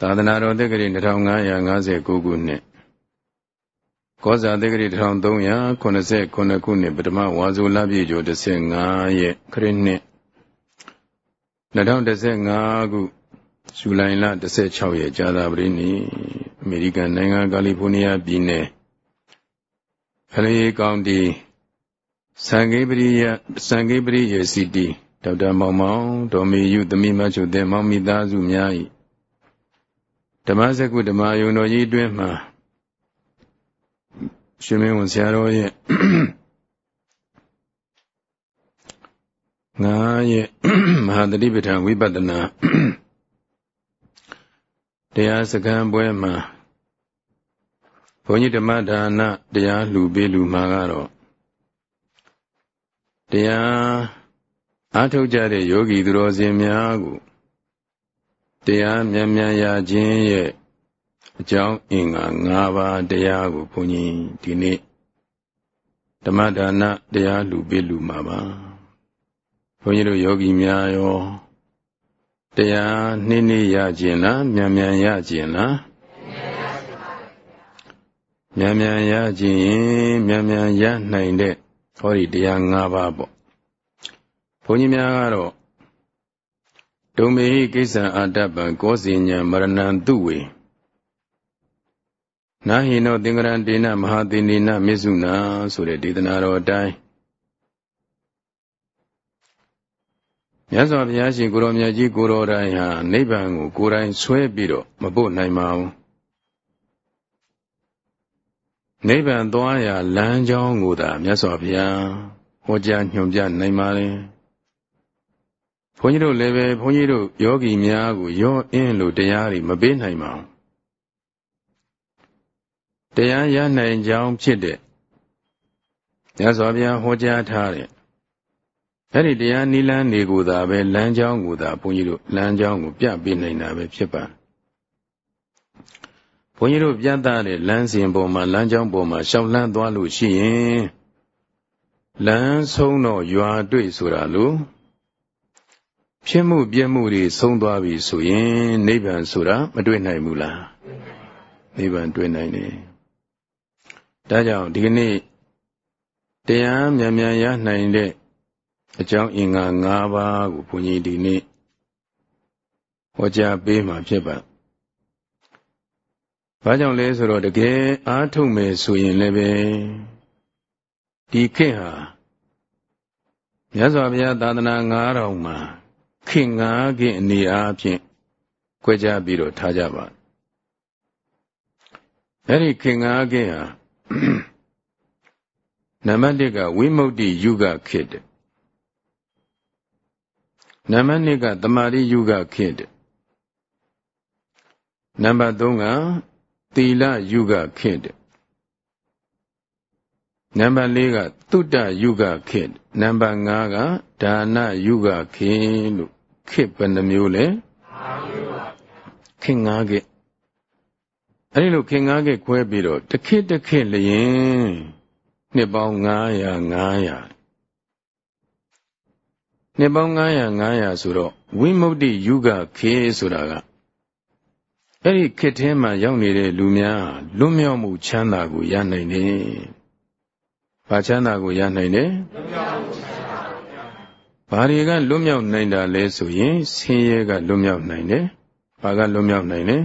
သာသနာတော်တက္ကရီ2559ခုနှစ်ကောဇာတက္ကရီ1389ခုနှစ်ပထမဝါဆိုလပြည့်ကျော်15ရက်ခရစ်နှစ်2015ခုဇူလိုင်လ16ရက်ကြာသပတေးနေ့အမေရိကန်နိုင်ငံကယ်လီဖိုးနီးယားပြည်နယ်ခလေးကောင်တီစံဂေပရိယစံဂေပရိယေစီတီဒေါက်တာမောင်မောင်ဒေါ်မေယုသမီးမချုတဲ့မောင်မိသားစုများ၏ ဓမ္မစကုဓမ္မယုံတော်ကြီးအတွင်းမှာရှင်မင်းဝန်ဆရာတော်ရဲ့ငါရဲ့မဟာတတိပဋ္ဌာန်ဝိပဿနာတရားစခန်းပွဲမှာဘုန်းကြီးဓမ္မဒါနတရားလှူပေးလူမှာကတော့တရားအားထုတ်ကြတဲ့ယောဂီသူတော်စင်များကို တရားမြန်မြန်ရခြင်းရဲ့အကြောင်းအင်္ဂါ၅ပါးတရားကိုဘုန်းကြီးဒီနေ့ဓမ္မဒါနတရားလူပေးလူမှာပါဘုန်းကြီးတို့ယောဂီများရောတရားနှင်းနှင်းရခြင်းလားမြန်မြန်ရခြင်းလားမြန်မြန်ရခြင်းရင်မြန်မြန်ရနိုင်တဲ့ဟောဒီတရား၅ပါးပေါ့ဘုန်းကြီးများကတော့ ဒုမေဟိကိစ္စအာတပံကောစီညာမရဏံတုဝေနာဟိနောသင်္ကရံဒေနမဟာသင်္နေနမေစုနာဆိုတဲ့ဒေသနာတော်အတိုင်းမြတ်စွာဘုရားရှင်ကိုရောမြတ်ကြီးကိုရောတိုင်းဟာနိဗ္ဗာန်ကိုကိုယ်တိုင်ဆွဲပြီးတော့မပို့နိုင်ပါဘူးနိဗ္ဗာန်သွားရာလမ်းကြောင်းကိုသာမြတ်စွာဘုရားဟောကြားညွှန်ပြနိုင်ပါလေ ဘုန်းကြီးတို့လည်းပဲဘုန်းကြီးတို့ယောဂီများကိုရောအင်းလို့တရားတွေမပေးနိုင်ပါဘူးတရားရနိုင်ကြောင်းဖြစ်တဲ့မြတ်စွာဘုရားဟောကြားထားတဲ့အဲ့ဒီတရားနိလန်းနေကိုသာပဲလမ်းကြောင်းကိုသာဘုန်းကြီးတို့လမ်းကြောင်းကိုပြပေးနိုင်တာပဲဖြစ်ပါဘုန်းကြီးတို့ပြသတဲ့လမ်းစဉ်ပေါ်မှာလမ်းကြောင်းပေါ်မှာရှောက်လန်းသွားလို့ရှိရင်လမ်းဆုံးတော့ရွာတွေ့ဆိုတာလို့ ဖြစ်မှုပြည့်မှုတွေဆုံးသွားပြီဆိုရင်နိဗ္ဗာန်ဆိုတာမတွေ့နိုင်ဘူးလားနိဗ္ဗာန်တွေ့နိုင်တယ်ဒါကြောင့်ဒီကနေ့တရားမြန်မြန်ရနိုင်တဲ့အကြောင်းအင်္ဂါ၅ပါးကိုဘုန်းကြီးဒီနေ့ဟောကြားပေးမှာဖြစ်ပါဘာကြောင့်လဲဆိုတော့တကယ်အားထုတ်မယ်ဆိုရင်လည်းပဲဒီခေတ်ဟာမြတ်စွာဘုရားသာသနာ9000မှာ ခေတ်9ခေတ်အနေအားဖြင့်ကြွယ်ကြပြီးတော့ထားကြပါအဲ့ဒီခေတ်9ခေတ်ဟာနံပါတ်1ကဝိမု ക്തി ယုဂခေတ်နံပါတ်2ကတမာရိယုဂခေတ်နံပါတ်3ကသီလယုဂခေတ်နံပါတ်4ကတုတ္တယုဂခေတ်နံပါတ်5ကဒါနယုဂခေတ်လို့ ခေတ်ဘယ်နှမျိုးလဲခေတ်5ခေတ်အဲဒီလိုခေတ်5ခေတ်ခွဲပြီးတော့တစ်ခေတ်တစ်ခေတ်လျင်နှစ်ပေါင်း900 900နှစ်ပေါင်း900 900ဆိုတော့ဝိမု ക്തി ယုဂခေဆိုတာကအဲ့ဒီခေတ်ထဲမှာရောက်နေတဲ့လူများလွတ်မြောက်မှုချမ်းသာကိုရနိုင်တယ်။ဘာချမ်းသာကိုရနိုင်တယ်။လွတ်မြောက်မှုချမ်းသာ။ ဘာတွေကလွတ်မြောက်နိုင်တာလဲဆိုရင်ဆင်းရဲကလွတ်မြောက်နိုင်တယ်။ဘာကလွတ်မြောက်နိုင်လဲ။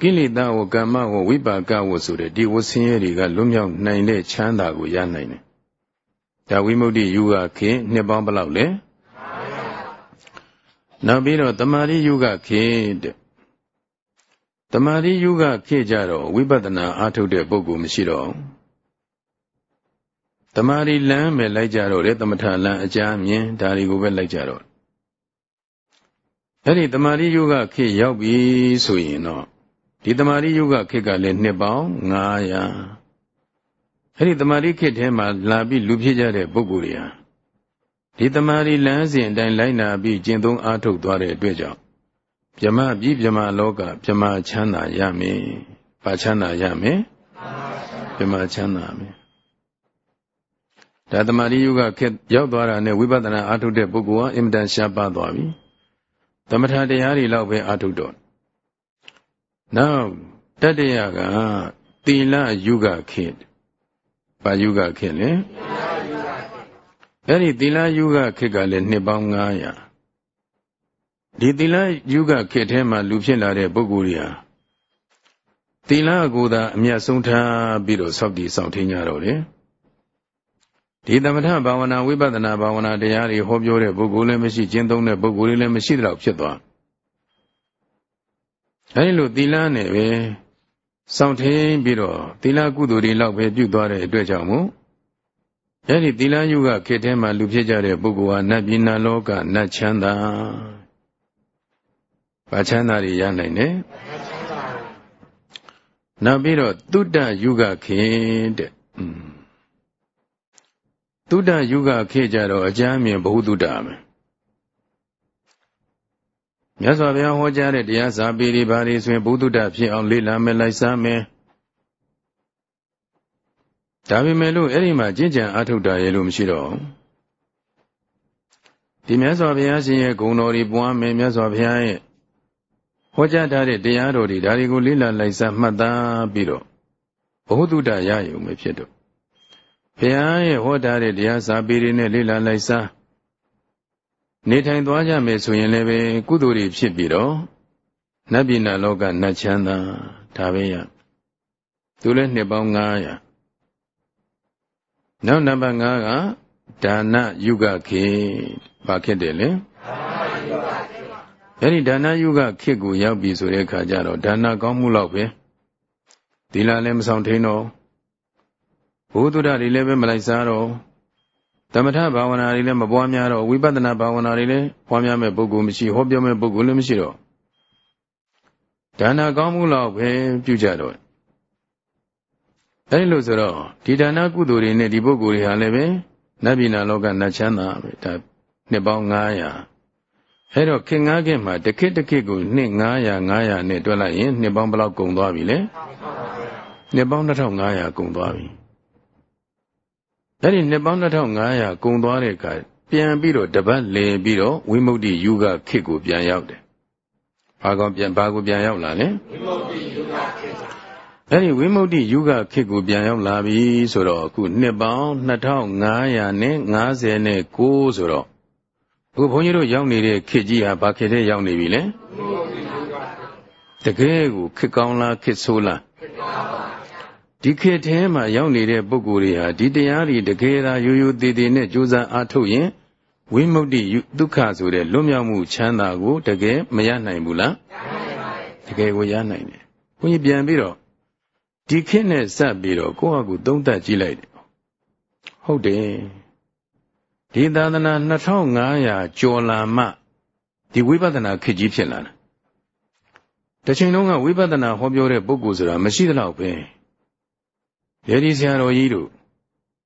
ကိလေသာဝကမ္မဝဝိပါကဝဆိုတဲ့ဒီဝဆင်းရဲတွေကလွတ်မြောက်နိုင်တဲ့ချမ်းသာကိုရနိုင်တယ်ဒါဝိမု ക്തി ယူကခေနှစ်ပေါင်းဘယ်လောက်လဲနောက်ပြီးတော့တမာရိယူကခေတဲ့တမာရိယူကခေကြတော့ဝိပဿနာအားထုတ်တဲ့ပုဂ္ဂိုလ်မရှိတော့ တမာရိလမ်းပဲလိုက်ကြတော့လေသမထလမ်းအကြမြင်ဒါတွေကိုပဲလိုက်ကြတော့အဲ့ဒီတမာရိယူကခေရောက်ပြီဆိုရင်တော့ဒီတမာရိယူကခေကလည်းနှစ်ပေါင်း900အဲ့ဒီတမာရီခေတ်ထဲမှာလာပြီးလူဖြစ်ကြတဲ့ပုဂ္ဂိုလ်တွေဟာဒီတမာရီလမ်းစဉ်အတိုင်းလိုက်နာပြီးကျင့်သုံးအားထုတ်သွားတဲ့အတွက်ကြောင့်ဗြမပြီးဗြမလောကဗြမချမ်းသာရမယ်။ဘာချမ်းသာရမလဲ။ဗြမချမ်းသာမယ်။ ဒါတမာရီယုကခေတ်ရောက်သွားတာနဲ့ဝိပဿနာအားထုတ်တဲ့ပုဂ္ဂိုလ်ဟာအင်မတန်ရှားပါသွားပြီသမထတရားတွေလောက်ပဲအာထုတော့နောက်တတရကသီလယုဂခေတ်ဘာယုဂခေတ်လဲအဲ့ဒီသီလယုဂခေတ်ကလည်းနှစ်ပေါင်း900ဒီသီလယုဂခေတ်ထဲမှာလူဖြစ်လာတဲ့ပုဂ္ဂိုလ်တွေဟာသီလကိုသာအမြတ်ဆုံးထားပြီးတော့စောင့်တည်ဆောင်ထင်းကြတော့တယ် ဒီသမထဘာဝနာဝိပဿနာဘာဝနာတရားတွေဟောပြောတဲ့ပုဂ္ဂိုလ်လည်းမရှိကျင့်သုံးတဲ့ပုဂ္ဂိုလ်လည်းမရှိတော့ဖြစ်သွားအဲဒီလိုသီလနဲ့ပဲစောင့်ထင်းပြီးတော့သီလကုသိုလ်တွေလောက်ပဲပြုသွားတဲ့အတွက်ကြောင့်မို့အဲဒီသီလယုကခေတ်ထဲမှာလူဖြစ်ကြတဲ့ပုဂ္ဂိုလ်ဟာနတ်ပြည်နတ်လောကနတ်ချမ်းသာဘာချမ်းသာတွေရနိုင်တယ်နောက်ပြီးတော့တုတ္တယုဂခေတဲ့တု တ္တယုဂခေကြတော့အကြမ်းမြင်ဘ ഹു တုတ္တမယ်မြတ်စွာဘုရားဟောကြားတဲ့တရားစာပေတွေဘာတွေဆိုရင်ဘုဒ္ဓတဖြစ်အောင်လေ့လာမယ်လိုက်စားမယ်ဒါပေမဲ့လို့အဲ့ဒီမှာကြင်ကြံအထုတ်တာရဲ့လို့မရှိတော့ဒီမြတ်စွာဘုရားရှင်ရဲ့ဂုဏ်တော်တွေပွားမယ်မြတ်စွာဘုရားရဲ့ဟောကြားထားတဲ့တရားတော်တွေဒါတွေကိုလေ့လာလိုက်စားမှတ်သားပြီးတော့ဘုဒ္ဓတရရုံပဲဖြစ်တော့ ဘုရားရဲ့ဟောထားတဲ့တရားစာပေတွေနဲ့လေ့လာလိုက်စားနေထိုင်သွားကြမယ်ဆိုရင်လည်းပဲကုသိုလ်တွေဖြစ်ပြီးတော့နတ်ပြည်နာလောကနတ်ချမ်းသာဒါပဲရသူလည်းနှစ်ပေါင်း900နောက်နံပါတ်5ကဒါနယုဂခေဘာခေတယ်လဲအဲ့ဒီဒါနယုဂခေကိုရောက်ပြီဆိုတဲ့အခါကျတော့ဒါနကောင်းမှုလောက်ပဲသီလလည်းမဆောင်ထိန်တော့ ဘုဒ္ဓတွေလည်းပဲမလိုက်စားတော့သမထဘာဝနာတွေလည်းမပွားများတော့ဝိပဿနာဘာဝနာတွေလည်းပွားများမဲ့ပုဂ္ဂိုလ်မရှိဟောပြောမဲ့ပုဂ္ဂိုလ်လည်းမရှိတော့ဒါနကောင်းမှုလောက်ပဲပြုကြတော့အဲဒီလိုဆိုတော့ဒီဒါနကုသိုလ်တွေနဲ့ဒီပုဂ္ဂိုလ်တွေဟာလည်းပဲနတ်ပြည်နာလောကနတ်ချမ်းသာပဲဒါနှစ်ပေါင်း900အဲတော့ခင်ငါးခင်မှာတစ်ခေတ်တစ်ခေတ်ကိုနှစ်900 900နဲ့တွက်လိုက်ရင်နှစ်ပေါင်းဘယ်လောက်ကုန်သွားပြီလဲနှစ်ပေါင်း2500ကုန်သွားပြီ အဲ့ဒီနှစ်ပေါင်း2500ကုန်သွားတဲ့အခါပြန်ပြီးတော့တပတ်လည်ပြီးတော့ဝိမု ക്തി ယူကခေတ်ကိုပြန်ရောက်တယ်။ဘာကောင်ပြန်ဘာကိုပြန်ရောက်လာလဲ။ဝိမု ക്തി ယူကခေတ်အဲ့ဒီဝိမု ക്തി ယူကခေတ်ကိုပြန်ရောက်လာပြီဆိုတော့အခုနှစ်ပေါင်း2500နဲ့50နဲ့9ဆိုတော့အခုဘုန်းကြီးတို့ရောက်နေတဲ့ခေတ်ကြီးဟာဘာခေတ်ထဲရောက်နေပြီလဲ။တကယ်ကိုခေတ်ကောင်းလားခေတ်ဆိုးလားခေတ်ကောင်းပါ ဒီခေတ်ထဲမှာရောက်နေတဲ့ပုဂ္ဂိုလ်တွေဟာဒီတရားတွေတကယ်သာရိုးရိုးသေးသေးနဲ့ကြိုးစားအားထုတ်ရင်ဝိမု ക്തി ဒုက္ခဆိုတဲ့လွတ်မြောက်မှုချမ်းသာကိုတကယ်မရနိုင်ဘူးလားတကယ်ကိုရနိုင်တယ်ဘုန်းကြီးပြန်ပြီးတော့ဒီခေတ်နဲ့စပ်ပြီးတော့ကိုယ့်အကူသုံးသပ်ကြည့်လိုက်တယ်ဟုတ်တယ်ဒီသာသနာ2500ကျော်လာမှဒီဝိပဿနာခေတ်ကြီးဖြစ်လာတာတချိန်လုံးကဝိပဿနာဟောပြောတဲ့ပုဂ္ဂိုလ်ဆိုတာမရှိသလောက်ပဲ ရေဒီဆရာတော်ကြီးတို့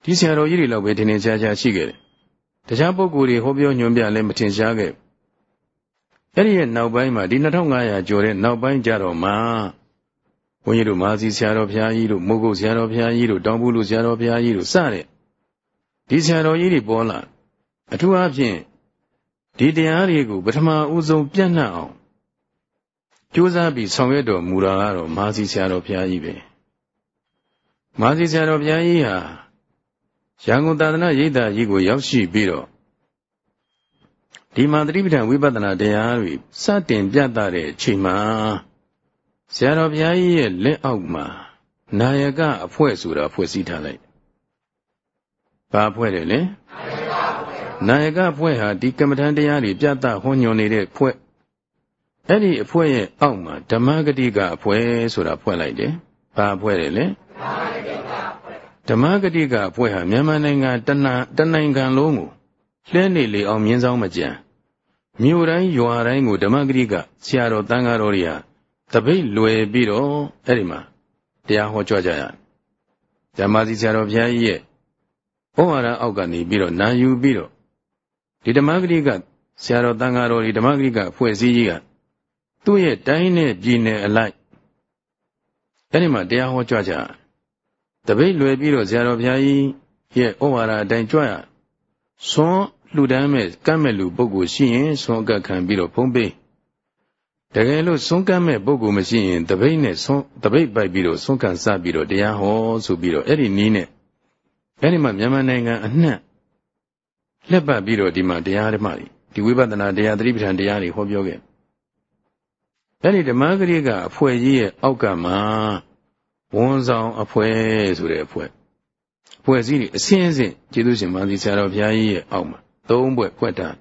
ဒီဆရာတော်ကြီးတွေလောက်ပဲထင်ထင်ရှားရှားရှိခဲ့တယ်။တခြားပုဂ္ဂိုလ်တွေဟောပြောညွှန်ပြလည်းမထင်ရှားခဲ့။အဲ့ဒီရဲ့နောက်ပိုင်းမှာဒီ2500ကျော်တဲ့နောက်ပိုင်းကြတော့မှဘုန်းကြီးတို့မာစီဆရာတော်ဘုရားကြီးတို့မိုးကုတ်ဆရာတော်ဘုရားကြီးတို့တောင်ဘူးလူဆရာတော်ဘုရားကြီးတို့စတဲ့ဒီဆရာတော်ကြီးတွေပေါ်လာအထူးအားဖြင့်ဒီတရားတွေကိုပထမဦးဆုံးပြန့်နှံ့အောင်ကြိုးစားပြီးဆောင်ရွက်တော်မူတာကတော့မာစီဆရာတော်ဘုရားကြီးပဲ။ မာစီဆရာတော်ဘုရားကြီးဟာရန်ကုန်သာသနာရိပ်သာကြီးကိုရောက်ရှိပြီးတော့ဒီမှာသတိပဋ္ဌာန်ဝိပဿနာတရားတွေစတင်ပြသတဲ့အချိန်မှာဆရာတော်ဘုရားကြီးရဲ့လက်အောက်မှာနာယကအဖွဲ့ဆိုတာဖွဲ့စည်းထားလိုက်။ဘာအဖွဲ့တယ်လဲ။နာယကအဖွဲ့ဟာဒီကမ္မထံတရားတွေပြသဟောညွှန်နေတဲ့ဖွဲ့အဲ့ဒီအဖွဲ့ရဲ့အောက်မှာဓမ္မဂတိကအဖွဲ့ဆိုတာဖွဲ့လိုက်တယ်။ဘာအဖွဲ့တယ်လဲ။ ဓမ္မဂတိကအဖွဲ့ဟာမြန်မာနိုင်ငံတနတနိုင်ငံလုံးကိုလဲနေလေအောင်မြင်းဆောင်မကြံမြို့တိုင်းရွာတိုင်းကိုဓမ္မဂတိကဆရာတော်တန်ဃာတော်တွေဟာတပိတ်လွယ်ပြီးတော့အဲ့ဒီမှာတရားဟောကြကြရဓမ္မစီဆရာတော်ဘုရားကြီးရဲ့ဘုရားရအောက်ကနေပြီးတော့နာယူပြီးတော့ဒီဓမ္မဂတိကဆရာတော်တန်ဃာတော်ဒီဓမ္မဂတိကဖွဲ့စည်းကြီးကသူ့ရဲ့တိုင်းနဲ့ပြည်နယ်အလိုက်အဲ့ဒီမှာတရားဟောကြကြတ ပိတ်လွယ်ပြီးတော့ဆရာတော်ဘုရားကြီးရဲ့ဩဝါဒအတိုင်းကြွရဆွန်လှူဒန်းမဲ့ကမ်းမဲ့လူပုဂ္ဂိုလ်ရှိရင်ဆွန်အကခံပြီးတော့ဖုံးပေးတကယ်လို့ဆုံးကမ်းမဲ့ပုဂ္ဂိုလ်မရှိရင်တပိတ်နဲ့ဆုံးတပိတ်ပိုက်ပြီးတော့ဆုံးခံစပြီးတော့တရားဟောဆိုပြီးတော့အဲ့ဒီနီးနဲ့အဲ့ဒီမှာမြန်မာနိုင်ငံအနှံ့လက်ပတ်ပြီးတော့ဒီမှာတရားဓမ္မတွေဒီဝိပဿနာတရားသတိပဋ္ဌာန်တရားတွေဟောပြောခဲ့အဲ့ဒီဓမ္မဂရိကအဖွဲ့ကြီးရဲ့အောက်ကမှာ ဝန်ဆောင်အဖွဲ့ဆိုတဲ့အဖွဲ့အဖွဲ့စည်းတွေအစင်းအစင်းကျေးဇူးရှင်မသီဆရာတော်ဘုရားကြီးရဲ့အောက်မှာသုံးဘွဲ့ဖွဲ့ထား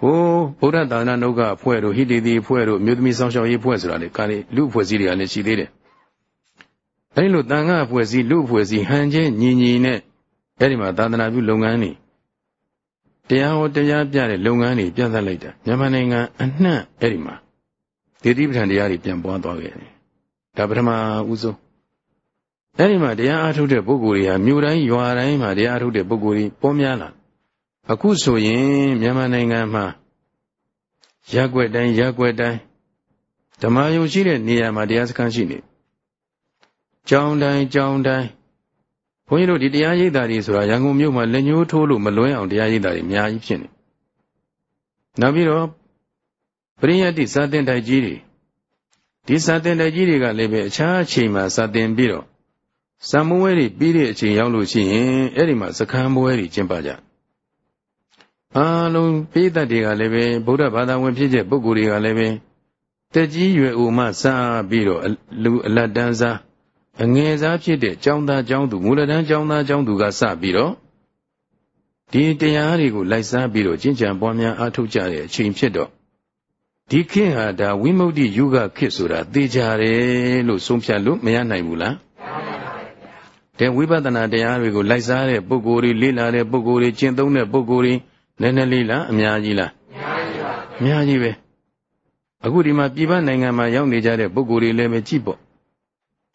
ဟိုဗုဒ္ဓသာသနာ့ကအဖွဲ့တို့ဟိတိတိအဖွဲ့တို့မြို့သမီးဆောင်ရှောက်ရေးအဖွဲ့ဆိုတာလေကာလေလူအဖွဲ့စည်းတွေကလည်းရှိသေးတယ်အဲဒီလိုတန်ခါအဖွဲ့စည်းလူအဖွဲ့စည်းဟန်ချင်းညီညီနဲ့အဲဒီမှာသာသနာပြုလုပ်ငန်းတွေတရားဟောတရားပြတဲ့လုပ်ငန်းတွေပြသလိုက်တာမြန်မာနိုင်ငံအနှံ့အဲဒီမှာဒေတိပဋ္ဌာန်တရားတွေပြန်ပွားသွားခဲ့တယ် ဒါပထမဦးဆုံးအဲဒီမှာတရားအားထုတ်တဲ့ပုဂ္ဂိုလ်တွေဟာမြို့တိုင်းရွာတိုင်းမှာတရားအားထုတ်တဲ့ပုဂ္ဂိုလ်တွေပေါ်များလာအခုဆိုရင်မြန်မာနိုင်ငံမှာရက်ွက်တိုင်းရက်ွက်တိုင်းဓမ္မယုံရှိတဲ့နေရာမှာတရားစခန်းရှိနေကြောင်းတိုင်းကြောင်းတိုင်းဘုန်းကြီးတို့ဒီတရားရိပ်တာတွေဆိုတာရန်ကုန်မြို့မှာလက်ညှိုးထိုးလို့မလွဲအောင်တရားရိပ်တာတွေအများကြီးဖြစ်နေနောက်ပြီးတော့ပရိယတ်တိစာတင်တိုက်ကြီးတွေ ဒီစာတင်တိုက်ကြီးတွေကလည်းပဲအခြားအချိန်မှာစာတင်ပြီးတော့စံမွဲတွေပြီးတဲ့အချိန်ရောက်လို့ရှိရင်အဲ့ဒီမှာစခန်းပွဲတွေကျင်းပကြအားလုံးပိဋကတွေကလည်းပဲဗုဒ္ဓဘာသာဝင်ဖြစ်တဲ့ပုဂ္ဂိုလ်တွေကလည်းပဲတက်ကြီးရွယ်အိုမှစပြီးတော့လူအလတ်တန်းစားအငယ်စားဖြစ်တဲ့ကျောင်းသားကျောင်းသူမူလတန်းကျောင်းသားကျောင်းသူကစပြီးတော့ဒီတရားတွေကိုလိုက်စားပြီးတော့ကျင့်ကြံပွားများအားထုတ်ကြတဲ့အချိန်ဖြစ်တော့ ဒီခေတ်ဟာဒါဝိမု ക്തി ယုဂခေတ်ဆိုတာသိကြတယ်လို့ဆုံးဖြတ်လို့မရနိုင်ဘူးလားတဲ့ဝိပဿနာတရားတွေကိုလိုက်စားတဲ့ပုဂ္ဂိုလ်တွေလေ့လာတဲ့ပုဂ္ဂိုလ်တွေကျင့်သုံးတဲ့ပုဂ္ဂိုလ်တွေနည်းနည်းလေးလားအများကြီးလားအများကြီးပါအများကြီးပဲအခုဒီမှာပြည်ပနိုင်ငံမှာရောက်နေကြတဲ့ပုဂ္ဂိုလ်တွေလည်းပဲကြည့်ပေါ့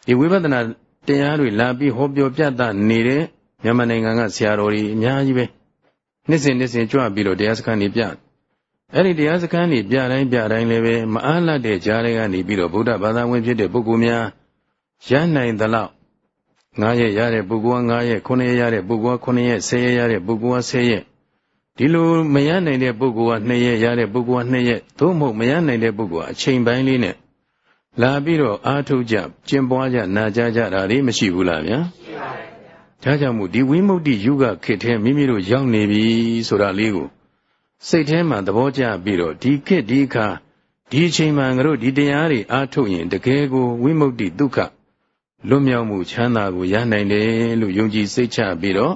ဒီဝိပဿနာတရားတွေလာပြီးဟောပြောပြသနေတဲ့မြန်မာနိုင်ငံကဆရာတော်တွေအများကြီးပဲနှစ်စဉ်နှစ်စဉ်ကြွပြီးတော့တရားစခန်းတွေပြ အဲ့ဒီတရားစခန်းတွေပြတိုင်းပြတိုင်းလည်းပဲမအားလတ်တဲ့ကြားတွေကနေပြီးတော့ဗုဒ္ဓဘာသာဝင်ဖြစ်တဲ့ပုဂ္ဂိုလ်များရနိုင်သလောက်9ရက်ရတဲ့ပုဂ္ဂိုလ်က9ရက်9ရက်ရတဲ့ပုဂ္ဂိုလ်က9ရက်10ရက်ရတဲ့ပုဂ္ဂိုလ်က10ရက်ဒီလိုမရနိုင်တဲ့ပုဂ္ဂိုလ်က2ရက်ရတဲ့ပုဂ္ဂိုလ်က2ရက်သို့မဟုတ်မရနိုင်တဲ့ပုဂ္ဂိုလ်ကအချိန်ပိုင်းလေးနဲ့လာပြီးတော့အာထုတ်ကြကျင့်ပွားကြနာကြကြတာတွေမရှိဘူးလားဗျာရှိပါဘူးဒါကြောင့်မို့ဒီဝိမု ക്തി ယုဂခေတ်ထဲမိမိတို့ရောက်နေပြီဆိုတာလေးကို စိတ်ထဲမှာသဘောကျပြီးတော့ဒီခေတ်ဒီအခါဒီအချိန်မှငါတို့ဒီတရားတွေအားထုတ်ရင်တကယ်ကိုဝိမု ക്തി ဒုက္ခလွတ်မြောက်မှုချမ်းသာကိုရနိုင်တယ်လို့ယုံကြည်စိတ်ချပြီးတော့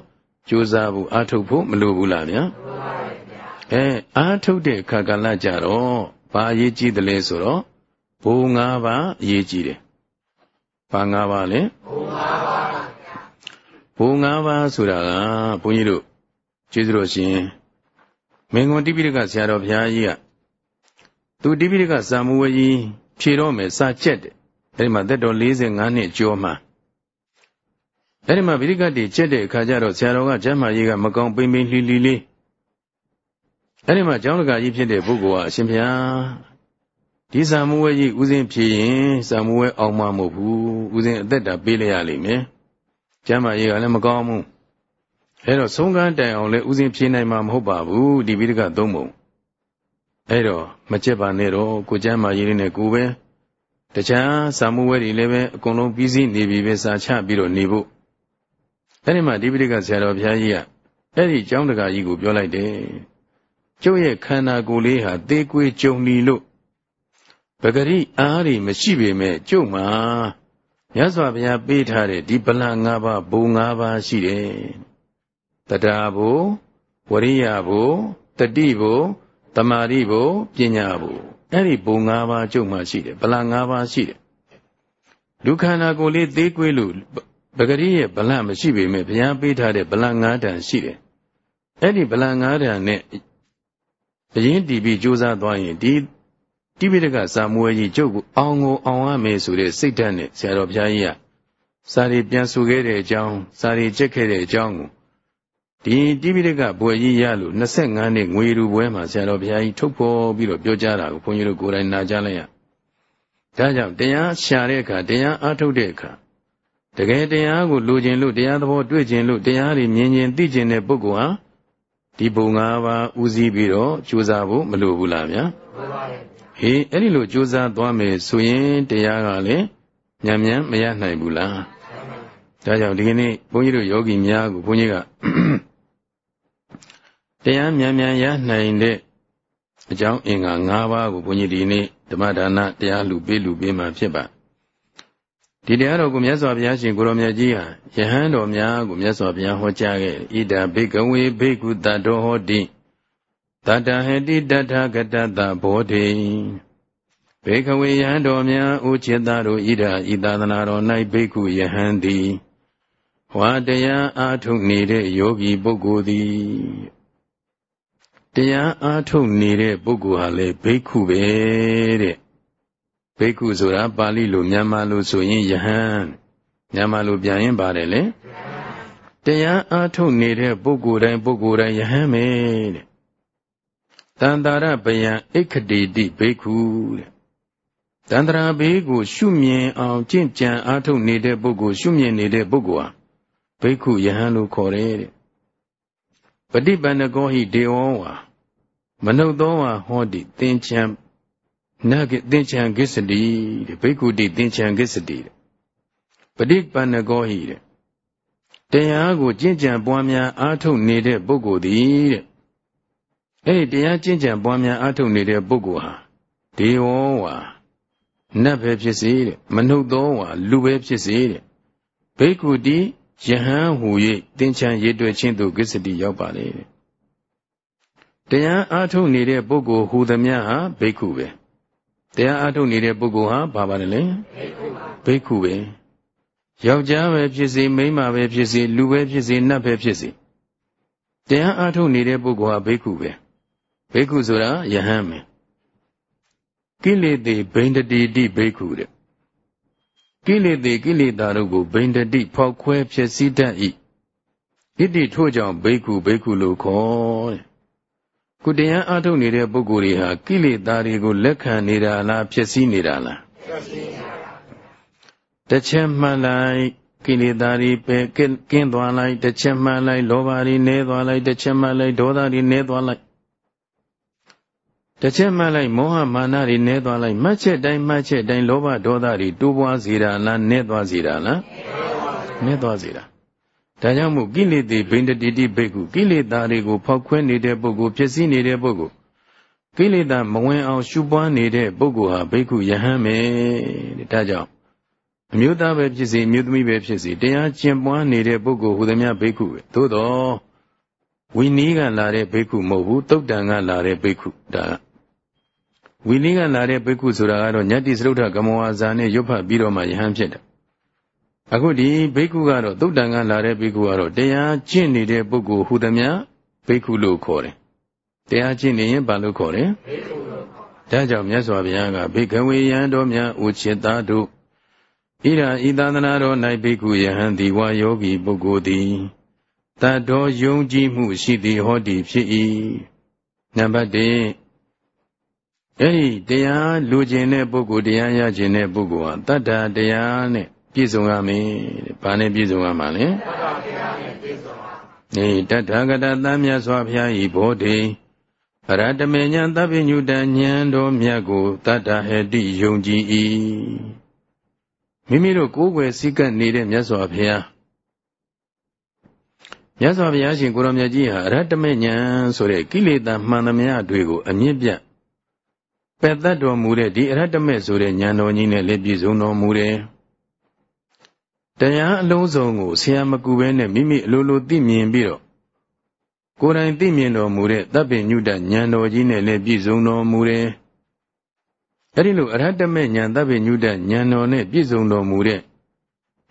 ကြိုးစားဖို့အားထုတ်ဖို့မလိုဘူးလားဗျာအဲအားထုတ်တဲ့အခါကလည်းကြတော့ဘာအရေးကြီးတယ်လဲဆိုတော့ဘိုး၅ပါးအရေးကြီးတယ်ဘာ၅ပါးလဲဘိုး၅ပါးဘိုး၅ပါးဆိုတာကဘုန်းကြီးတို့ကျေးဇူးတော်ရှင် မင်းကွန်တိပိဋကဆရာတော်ဘုရားကြီးကသူတိပိဋကစာမူဝကြီးဖြေတော့မယ်စာချက်တယ်အဲဒီမှာသက်တော်45နှစ်ကျော်မှအဲဒီမှာဗိဓိကတိချက်တဲ့အခါကျတော့ဆရာတော်ကကျမ်းမာရေးကမကောင်းပိမ့်ပိမ့်လှီလှီလေးအဲဒီမှာကျောင်းတကာကြီးဖြစ်တဲ့ပုဂ္ဂိုလ်ကအရှင်ဘုရားဒီစာမူဝဲကြီးဥစဉ်ဖြေရင်စာမူဝဲအောင်မမဟုတ်ဘူးဥစဉ်အသက်တာပေးလိုက်ရလိမ့်မယ်ကျမ်းမာရေးကလည်းမကောင်းဘူး အဲတော့ဆုံးကန်းတိုင်အောင်လည်းဥစဉ်ဖြေနိုင်မှာမဟုတ်ပါဘူးဒီဗိဓိကသုံးပုံအဲတော့မကြက်ပါနဲ့တော့ကိုကျမ်းမာရေးလေးနဲ့ကိုပဲတခြားစာမှုဝဲတွေလည်းပဲအကုန်လုံးပြီးစီးနေပြီပဲစာချပြီးတော့နေဖို့အဲ့ဒီမှာဒီပိဋကဆရာတော်ဘုရားကြီးကအဲ့ဒီကျောင်းတကာကြီးကိုပြောလိုက်တယ်ကျုပ်ရဲ့ခန္ဓာကိုယ်လေးဟာသေကွေးကြုံနေလို့ပဂရိအားတွေမရှိပေမဲ့ကျုပ်မှာမြတ်စွာဘုရားပေးထားတဲ့ဒီပလ၅ပါးဘုံ၅ပါးရှိတယ် တရားဘုဝရိယဘုတတိဘုတမာရိဘုပညာဘုအဲ့ဒီဘုံ၅ပါးကျုပ်မှရှိတယ်ဗလ၅ပါးရှိတယ်လူခန္ဓာကိုယ်လေးသေးကွေးလို့ပဂရိရဲ့ဗလမရှိပေမဲ့ဘုရားပေးထားတဲ့ဗလ၅တန်ရှိတယ်အဲ့ဒီဗလ၅တန်နဲ့အရင်တီးပြီးကြိုးစားသွားရင်ဒီတိပိဋကစာမွေးကြီးကျုပ်ကိုအောင်ကိုအောင်ရမယ်ဆိုတဲ့စိတ်ဓာတ်နဲ့ဆရာတော်ဘုရားကြီးကစာရီပြန်ဆိုခဲ့တဲ့အကြောင်းစာရီကျက်ခဲ့တဲ့အကြောင်းကို ဒီတိပိဋကဘွယ်ကြီးရလို့25နှစ်ငွေရူပွဲမှာဆရာတော်ဘုရားကြီးထုတ်ဖော်ပြီးတော့ပြောကြားတာကိုဘုန်းကြီးတို့ကိုယ်တိုင်နာကြားလိုက်ရဒါကြောင့်တရားရှာတဲ့အခါတရားအားထုတ်တဲ့အခါတကယ်တရားကိုလိုချင်လို့တရားသဘောတွေ့ချင်လို့တရားတွေမြင်ချင်သိချင်တဲ့ပုဂ္ဂိုလ်ဟာဒီဘုံ၅ပါးဥစည်းပြီးတော့ကြိုးစားဖို့မလိုဘူးလားဗျာဟေးအဲ့ဒီလိုကြိုးစားသွားမယ်ဆိုရင်တရားကလည်းညံ့ညံ့မရနိုင်ဘူးလားဒါကြောင့်ဒီကနေ့ဘုန်းကြီးတို့ယောဂီများကိုဘုန်းကြီးက တရားမြန်မြန်ရနိုင်တဲ့အကြောင်းအင်္ဂါ၅ပါးကိုဘုန်းကြီးဒီနေ့ဓမ္မဒါနတရားလူပေးလူပေးမှာဖြစ်ပါဒီတရားတော်ကိုမြတ်စွာဘုရားရှင်ကိုရောမြတ်ကြီးဟာယဟန်တော်များကိုမြတ်စွာဘုရားဟောကြားခဲ့ဣဒာဘိကဝေဘိကုတတောဟောတိတတဟတိတထဂတတဘောဓိဘေကဝေယဟန်တော်များဥจิตတို့ဣဒာဤသာသနာတော်၌ဘိကုယဟန်သည်ဝါတရားအားထုတ်နေတဲ့ယောဂီပုဂ္ဂိုလ်သည် တရားအားထုတ်နေတဲ့ပုဂ္ဂိုလ်ဟာလေဘိက္ခုပဲတဲ့ဘိက္ခုဆိုတာပါဠိလိုမြန်မာလိုဆိုရင်ယဟန်မြန်မာလိုပြန်ရင်ပါတယ်လေတရားအားထုတ်နေတဲ့ပုဂ္ဂိုလ်တိုင်းပုဂ္ဂိုလ်တိုင်းယဟန်ပဲတဲ့တန္တာရပယံဣခတိတိဘိက္ခုတဲ့တန္တရာဘေးကိုရှုမြင်အောင်ကြင့်ကြံအားထုတ်နေတဲ့ပုဂ္ဂိုလ်ရှုမြင်နေတဲ့ပုဂ္ဂိုလ်ဟာဘိက္ခုယဟန်လို့ခေါ်တယ်တဲ့ပฏิပန္နကောဟိဒေဝံဝါ မနုဿောဝါဟောတိသင်္ချံနဂသင်္ချံကိစ္စတိတဲ့ဘိက္ခုတိသင်္ချံကိစ္စတိတဲ့ပฏิပန္နကောဟိတဲ့တရားကိုကျင့်ကြံပွားများအားထုတ်နေတဲ့ပုဂ္ဂိုလ်သည်တဲ့အဲ့ဒီတရားကျင့်ကြံပွားများအားထုတ်နေတဲ့ပုဂ္ဂိုလ်ဟာဒေဝဝါနတ်ပဲဖြစ်စေတဲ့မနုဿောဝါလူပဲဖြစ်စေတဲ့ဘိက္ခုတိယဟန်ဟူ၍သင်္ချံရည်တွေ့ခြင်းသို့ကိစ္စတိရောက်ပါလေတ ရားအားထုတ်နေတဲ့ပုဂ္ဂိုလ်ဟူသမျှဟာဘိက္ခုပဲတရားအားထုတ်နေတဲ့ပုဂ္ဂိုလ်ဟာဘာပါလဲဘိက္ခုပဲယောက်ျားပဲဖြစ်စေမိန်းမပဲဖြစ်စေလူပဲဖြစ်စေနတ်ပဲဖြစ်စေတရားအားထုတ်နေတဲ့ပုဂ္ဂိုလ်ဟာဘိက္ခုပဲဘိက္ခုဆိုတာယဟန်ပဲကိလေသေဘိန္ဒတိတိဘိက္ခုတဲ့ကိလေသေကိလေသာတို့ကိုဘိန္ဒတိဖောက်ခွဲဖြစ်စည်းတတ်၏ဣတိထို့ကြောင့်ဘိက္ခုဘိက္ခုလို့ခေါ်တဲ့ ကုတရားအထုတ်နေတဲ့ပုဂ္ဂိုလ်တွေဟာကိလေသာတွေကိုလက်ခံနေတာလားဖြစ်စည်းနေတာလားဖြစ်စည်းနေတာတစ်ချက်မှန်လိုက်ကိလေသာတွေပဲကင်းသွားလိုက်တစ်ချက်မှန်လိုက်လောဘတွေနည်းသွားလိုက်တစ်ချက်မှန်လိုက်ဒေါသတွေနည်းသွားလိုက်တစ်ချက်မှလိုက်မောဟမာနတွေနည်းသွားလိုက်မှတ်ချက်တိုင်းမှတ်ချက်တိုင်းလောဘဒေါသတွေတိုးပွားစေတာလားနည်းသွားစေတာလားနည်းသွားစေတာ ဒါကြောင့်မို့ကိလေသာဘိန္ဒတိတိဘိက္ခုကိလေသာတွေကိုဖောက်ခွဲနေတဲ့ပုဂ္ဂိုလ်ဖြစ်စည်းနေတဲ့ပုဂ္ဂိုလ်ကိလေသာမဝင်အောင်ရှုပွားနေတဲ့ပုဂ္ဂိုလ်ဟာဘိက္ခုယဟန်ပဲတဲ့ဒါကြောင့်အမျိုးသားပဲဖြစ်စေအမျိုးသမီးပဲဖြစ်စေတရားကျင့်ပွားနေတဲ့ပုဂ္ဂိုလ်ဟူသည်များဘိက္ခုပဲသို့တော့ဝိနည်းကလာတဲ့ဘိက္ခုမဟုတ်ဘူးတုတ်တန်ကလာတဲ့ဘိက္ခုဒါကဝိနည်းကလာတဲ့ဘိက္ခုဆိုတာကတော့ညတ္တိစရုဒ္ဓကမောဝါဇာနဲ့ရွတ်ဖတ်ပြီးတော့မှယဟန်ဖြစ်တယ် အခုဒီဘိက္ခုကတော့သုတ်တန်ကလာတဲ့ဘိက္ခုကတော့တရားကျင့်နေတဲ့ပုဂ္ဂိုလ်ဟူသည်များဘိက္ခုလို့ခေါ်တယ်။တရားကျင့်နေရင်ဘာလို့ခေါ်တယ်။ဘိက္ခုလို့ခေါ်တယ်။ဒါကြောင့်မြတ်စွာဘုရားကဘိကဝေယံတော်များဥจิตသားတို့ဣရာဤသာသနာတော်၌ဘိက္ခုယဟန်ဒီဝါယောဂီပုဂ္ဂိုလ်သည်တတ်တော်ယုံကြည်မှုရှိသည်ဟောဒီဖြစ်၏။နံပါတ်1အဲ့ဒီတရားလူကျင်တဲ့ပုဂ္ဂိုလ်တရားရကျင်တဲ့ပုဂ္ဂိုလ်ဟာတတ္တတရားနဲ့ ပြည့်စုံရမယ်တဲ့။ဘာနဲ့ပြည့်စုံရမှာလဲ။နေတထာဂတသမ်းမြတ်စွာဘုရားဤဘောဓိအရတမေညာသဗ္ဗညုတဉာဏ်တော်မြတ်ကိုတတ္တဟတိယုံကြည်၏မိမိတို့ကိုယ်ွယ်စည်းကပ်နေတဲ့မြတ်စွာဘုရားမြတ်စွာဘုရားရှင်ကိုရောမြတ်ကြီးဟာအရတမေညာဆိုတဲ့ကိလေသာမှန်သမျှတွေကိုအမြင့်ပြတ်ပယ်တတ်တော်မူတဲ့ဒီအရတမေဆိုတဲ့ဉာဏ်တော်ကြီးနဲ့လည်းပြည့်စုံတော်မူတယ်။ တရားအလုံးစုံကိုဆရာမကူဘဲနဲ့မိမိအလိုလိုသိမြင်ပြီးတော့ကိုယ်တိုင်သိမြင်တော်မူတဲ့တပ်ပင်ညုတဉာဏ်တော်ကြီးနဲ့လည်းပြည့်စုံတော်မူတယ်။အဲဒီလိုအရဟတမေဉာဏ်တပ်ပင်ညုတဉာဏ်တော်နဲ့ပြည့်စုံတော်မူတဲ့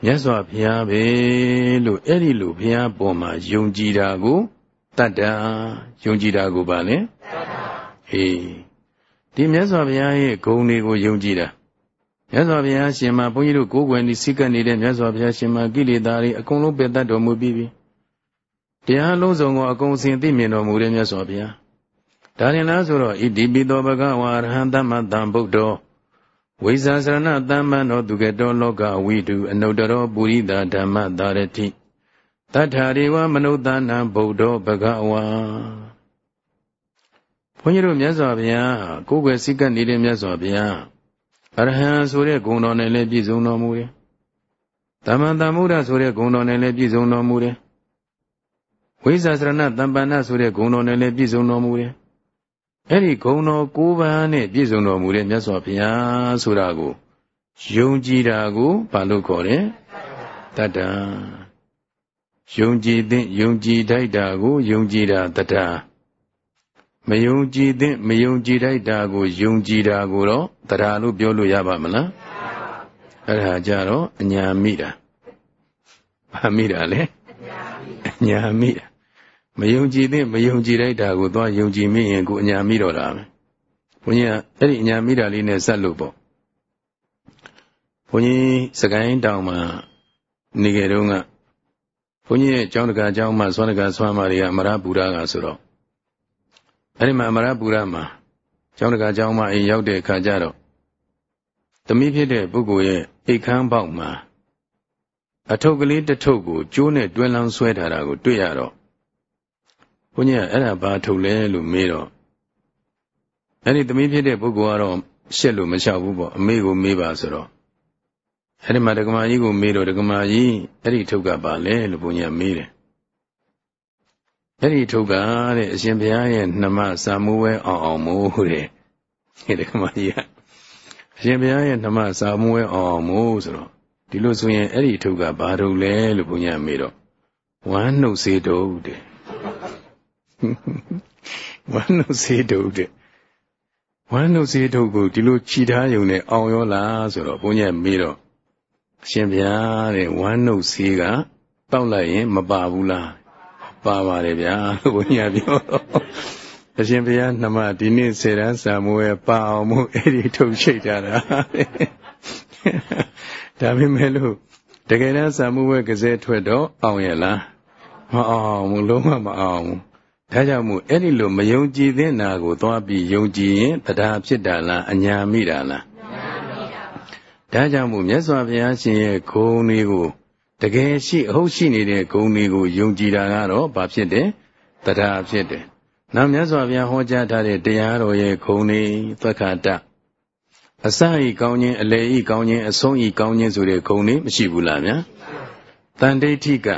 မြတ်စွာဘုရားပဲလို့အဲ့ဒီလိုဘုရားပေါ်မှာယုံကြည်တာကိုတတ္တာယုံကြည်တာကိုပါလေဟေးဒီမြတ်စွာဘုရားရဲ့ဂုဏ်တွေကိုယုံကြည်တာ မြတ်စွာဘုရားရှင်မှာဘုန်းကြီးတို့ကိုးကွယ်နေစိတ်ကပ်နေတဲ့မြတ်စွာဘုရားရှင်မှာကိလေသာတွေအကုန်လုံးပယ်တတ်တော်မူပြီးပြီတရားလုံးစုံကိုအကုန်စင်သိမြင်တော်မူတဲ့မြတ်စွာဘုရားဒါရင်လားဆိုတော့ဣတိပိသောဘဂဝါရဟံသမ္မတံဗုဒ္ဓောဝိဇာစရဏသမ္မန္နောသူကတောလောကဝိတုအနုတ္တရောပုရိသဓမ္မသာရတိတထာရေဝမနုဿာနံဗုဒ္ဓောဘဂဝါဘုန်းကြီးတို့မြတ်စွာဘုရားကိုယ်ွယ်စိတ်ကပ်နေတဲ့မြတ်စွာဘုရား အရဟံဆိုတဲ့ဂုဏ်တော်နဲ့လည်းပြည့်စုံတော်မူတယ်။တမန်တမုဒ္ဒဆိုတဲ့ဂုဏ်တော်နဲ့လည်းပြည့်စုံတော်မူတယ်။ဝိဇ္ဇာစရဏတမ္ပန္နဆိုတဲ့ဂုဏ်တော်နဲ့လည်းပြည့်စုံတော်မူတယ်။အဲ့ဒီဂုဏ်တော်၉ပါးနဲ့ပြည့်စုံတော်မူတဲ့မြတ်စွာဘုရားဆိုတာကိုယုံကြည်တာကိုဘာလို့ခေါ်လဲ။တတ္တယုံကြည်တဲ့ယုံကြည်တိုက်တာကိုယုံကြည်တာတတ္တ မယုံကြည်တဲ့မယုံကြည်တိုက်တာကိုယုံကြည်တာကိုတော့တရားလို့ပြောလို့ရပါမလားအဲ့ဒါကြတော့အညာမိတာဘာမိတာလဲအညာမိတာမယုံကြည်တဲ့မယုံကြည်တိုက်တာကိုသွားယုံကြည်မိရင်ကိုအညာမိတော့တာပဲဘုန်းကြီးကအဲ့ဒီအညာမိတာလေးနဲ့ဆက်လို့ပေါ့ဘုန်းကြီးစကိုင်းတောင်မှာနေကြတုန်းကဘုန်းကြီးရဲ့ကျောင်းတကာကျောင်းမှာဆွမ်းတကာဆွမ်းမာတွေကအမရပူရကဆိုတော့ အဲ့ဒီမှာအမရပူရမှာကျောင်းတကာကျောင်းမှာအိမ်ရောက်တဲ့အခါကျတော့သမီးဖြစ်တဲ့ပုဂ္ဂိုလ်ရဲ့အိတ်ခမ်းပေါက်မှာအထုပ်ကလေးတစ်ထုပ်ကိုကျိုးနဲ့တွင်းလောင်းဆွဲထားတာကိုတွေ့ရတော့ဘုန်းကြီးကအဲ့ဒါဘာထုတ်လဲလို့မေးတော့အဲ့ဒီသမီးဖြစ်တဲ့ပုဂ္ဂိုလ်ကတော့ရှက်လို့မလျှောက်ဘူးပေါ့အမေကိုမေးပါဆိုတော့အဲ့ဒီမှာဒကမာကြီးကိုမေးတော့ဒကမာကြီးအဲ့ဒီထုတ်ကပါလဲလို့ဘုန်းကြီးကမေးတယ် အဲ့ဒီထုတ်ကတဲ့အရှင်ဘုရားရဲ့နှမစာမိုးဝဲအောင်အောင်မို့တဲ့ဒီဒကမာကြီးကအရှင်ဘုရားရဲ့နှမစာမိုးဝဲအောင်အောင်မို့ဆိုတော့ဒီလိုဆိုရင်အဲ့ဒီထုတ်ကဘာထုတ်လဲလို့ဘုန်းကြီးကမေးတော့ဝမ်းနှုတ်စေတုတ်တဲ့ဝမ်းနှုတ်စေတုတ်တဲ့ဝမ်းနှုတ်စေတုတ်ကိုဒီလိုခြိထားယုံနဲ့အောင်ရောလားဆိုတော့ဘုန်းကြီးမေးတော့အရှင်ဘုရားတဲ့ဝမ်းနှုတ်ဆေးကတောက်လိုက်ရင်မပါဘူးလား ပါပါတယ်ဗျာလို့ဘုရားပြောအရှင်ဘုရားနှမဒီနေ့စေရန်စာမိုးရဲ့ပါအောင်မို့အဲ့ဒီထုတ်ချိတ်ကြတာဒါပေမဲ့လို့တကယ်တမ်းစာမိုးရဲ့ကစဲထွက်တော့အောင်ရလားမအောင်ဘူးလုံးဝမအောင်ဘူးဒါကြောင့်မို့အဲ့ဒီလိုမယုံကြည်တဲ့နာကိုသွားပြီးယုံကြည်ရင်တရားဖြစ်တာလားအညာမိတာလားဒါကြောင့်မို့မြတ်စွာဘုရားရှင်ရဲ့ဂုဏ်တွေကို တကယ်ရှိအဟုတ်ရှိနေတဲ့ဂုဏ်တွေကိုယုံကြည်တာကတော့ဘာဖြစ်တယ်တရားဖြစ်တယ်နောက်မြတ်စွာဘုရားဟောကြားထားတဲ့တရားတော်ရဲ့ဂုဏ်တွေသက္ခတအစဤကောင်းခြင်းအလေဤကောင်းခြင်းအဆုံးဤကောင်းခြင်းဆိုတဲ့ဂုဏ်တွေမရှိဘူးလားဗျာတန်တိဋ္ဌိက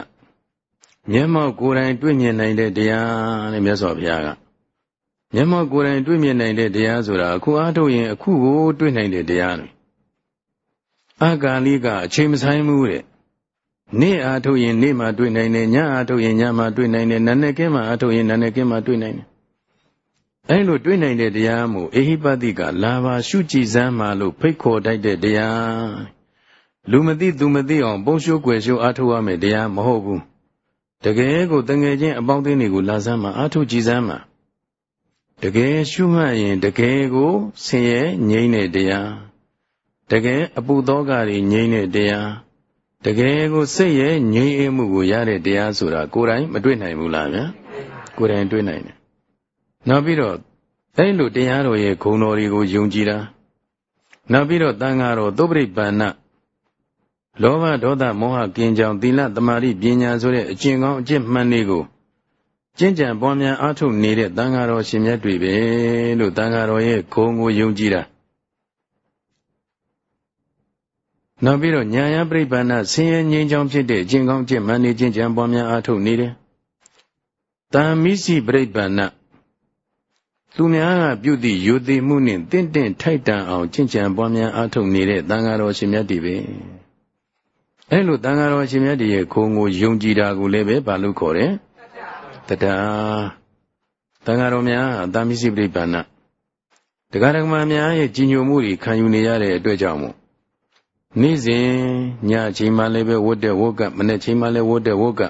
မျက်မှောက်ကိုယ်တိုင်တွေ့မြင်နိုင်တဲ့တရားတဲ့မြတ်စွာဘုရားကမျက်မှောက်ကိုယ်တိုင်တွေ့မြင်နိုင်တဲ့တရားဆိုတာအခုအားထုတ်ရင်အခုကိုတွေ့နိုင်တဲ့တရားတွေအကာလိကအချိန်မဆိုင်ဘူးတဲ့ နေ့အားထုတ်ရင်နေ့မှာတွေ့နိုင်တယ်ညအားထုတ်ရင်ညမှာတွေ့နိုင်တယ်နာနဲ့ကင်းမှာအားထုတ်ရင်နာနဲ့ကင်းမှာတွေ့နိုင်တယ်အဲလိုတွေ့နိုင်တဲ့တရားမို့အေဟိပတိကလာပါရှုကြည်စမ်းမှလို့ဖိတ်ခေါ်တတ်တဲ့တရားလူမသိသူမသိအောင်ပုံရှိုးွယ်ရှိုးအားထုတ်ရမယ်တရားမဟုတ်ဘူးတကယ်ကိုတငယ်ချင်းအပေါင်းအသင်းတွေကိုလာစမ်းမှအားထုတ်ကြည်စမ်းမှတကယ်ရှုမှတ်ရင်တကယ်ကိုဆင်းရဲငြိမ့်တဲ့တရားတကယ်အပူသောကတွေငြိမ့်တဲ့တရား တကယ်ကိုစိတ်ရဲ့ငြိမ့်အေးမှုကိုရတဲ့တရားဆိုတာကိုယ်တိုင်မတွေ့နိုင်ဘူးလားဗျာကိုယ်တိုင်တွေ့နိုင်တယ်နောက်ပြီးတော့အဲ့လိုတရားတော်ရဲ့ဂုဏ်တော်တွေကိုယုံကြည်တာနောက်ပြီးတော့တန်ဃာတော်သုပရိပန္နလောဘဒေါသမောဟကင်းကြောင်သီလသမာဓိပညာဆိုတဲ့အကျင့်ကောင်းအကျင့်မှန်တွေကိုကျင့်ကြံပွားများအားထုတ်နေတဲ့တန်ဃာတော်ရှင်မြတ်တွေပဲလို့တန်ဃာတော်ရဲ့ဂုဏ်ကိုယုံကြည်တာ နောက်ပြီးတော့ညာယပြိပန္နဆင်းရဲငြိမ်းချမ်းဖြစ်တဲ့အကျင့်ကောင်းကျင့်မှန်နေခြင်းကြံပွားများအားထုတ်နေတယ်။တာမိစီပြိပန္နသူများကပြုသည့်ယူသည်မှုနှင့်တင့်တင့်ထိုက်တန်အောင်ကျင့်ကြံပွားများအားထုတ်နေတဲ့တန်ဃာတော်ရှင်မြတ်တွေပဲ။အဲလိုတန်ဃာတော်ရှင်မြတ်တွေရဲ့ခုံကိုယုံကြည်တာကိုလည်းပဲဘာလို့ခေါ်တယ်။တရားတန်ဃာတော်များတာမိစီပြိပန္နတရားဓမ္မများရဲ့ကြီးညိုမှုတွေခံယူနေရတဲ့အတွက်ကြောင့်မို့ နေ့စဉ်ညချိန်မှလည်းပဲဝတ်တဲ့ဝတ်ကမနေ့ချိန်မှလည်းဝတ်တဲ့ဝတ်က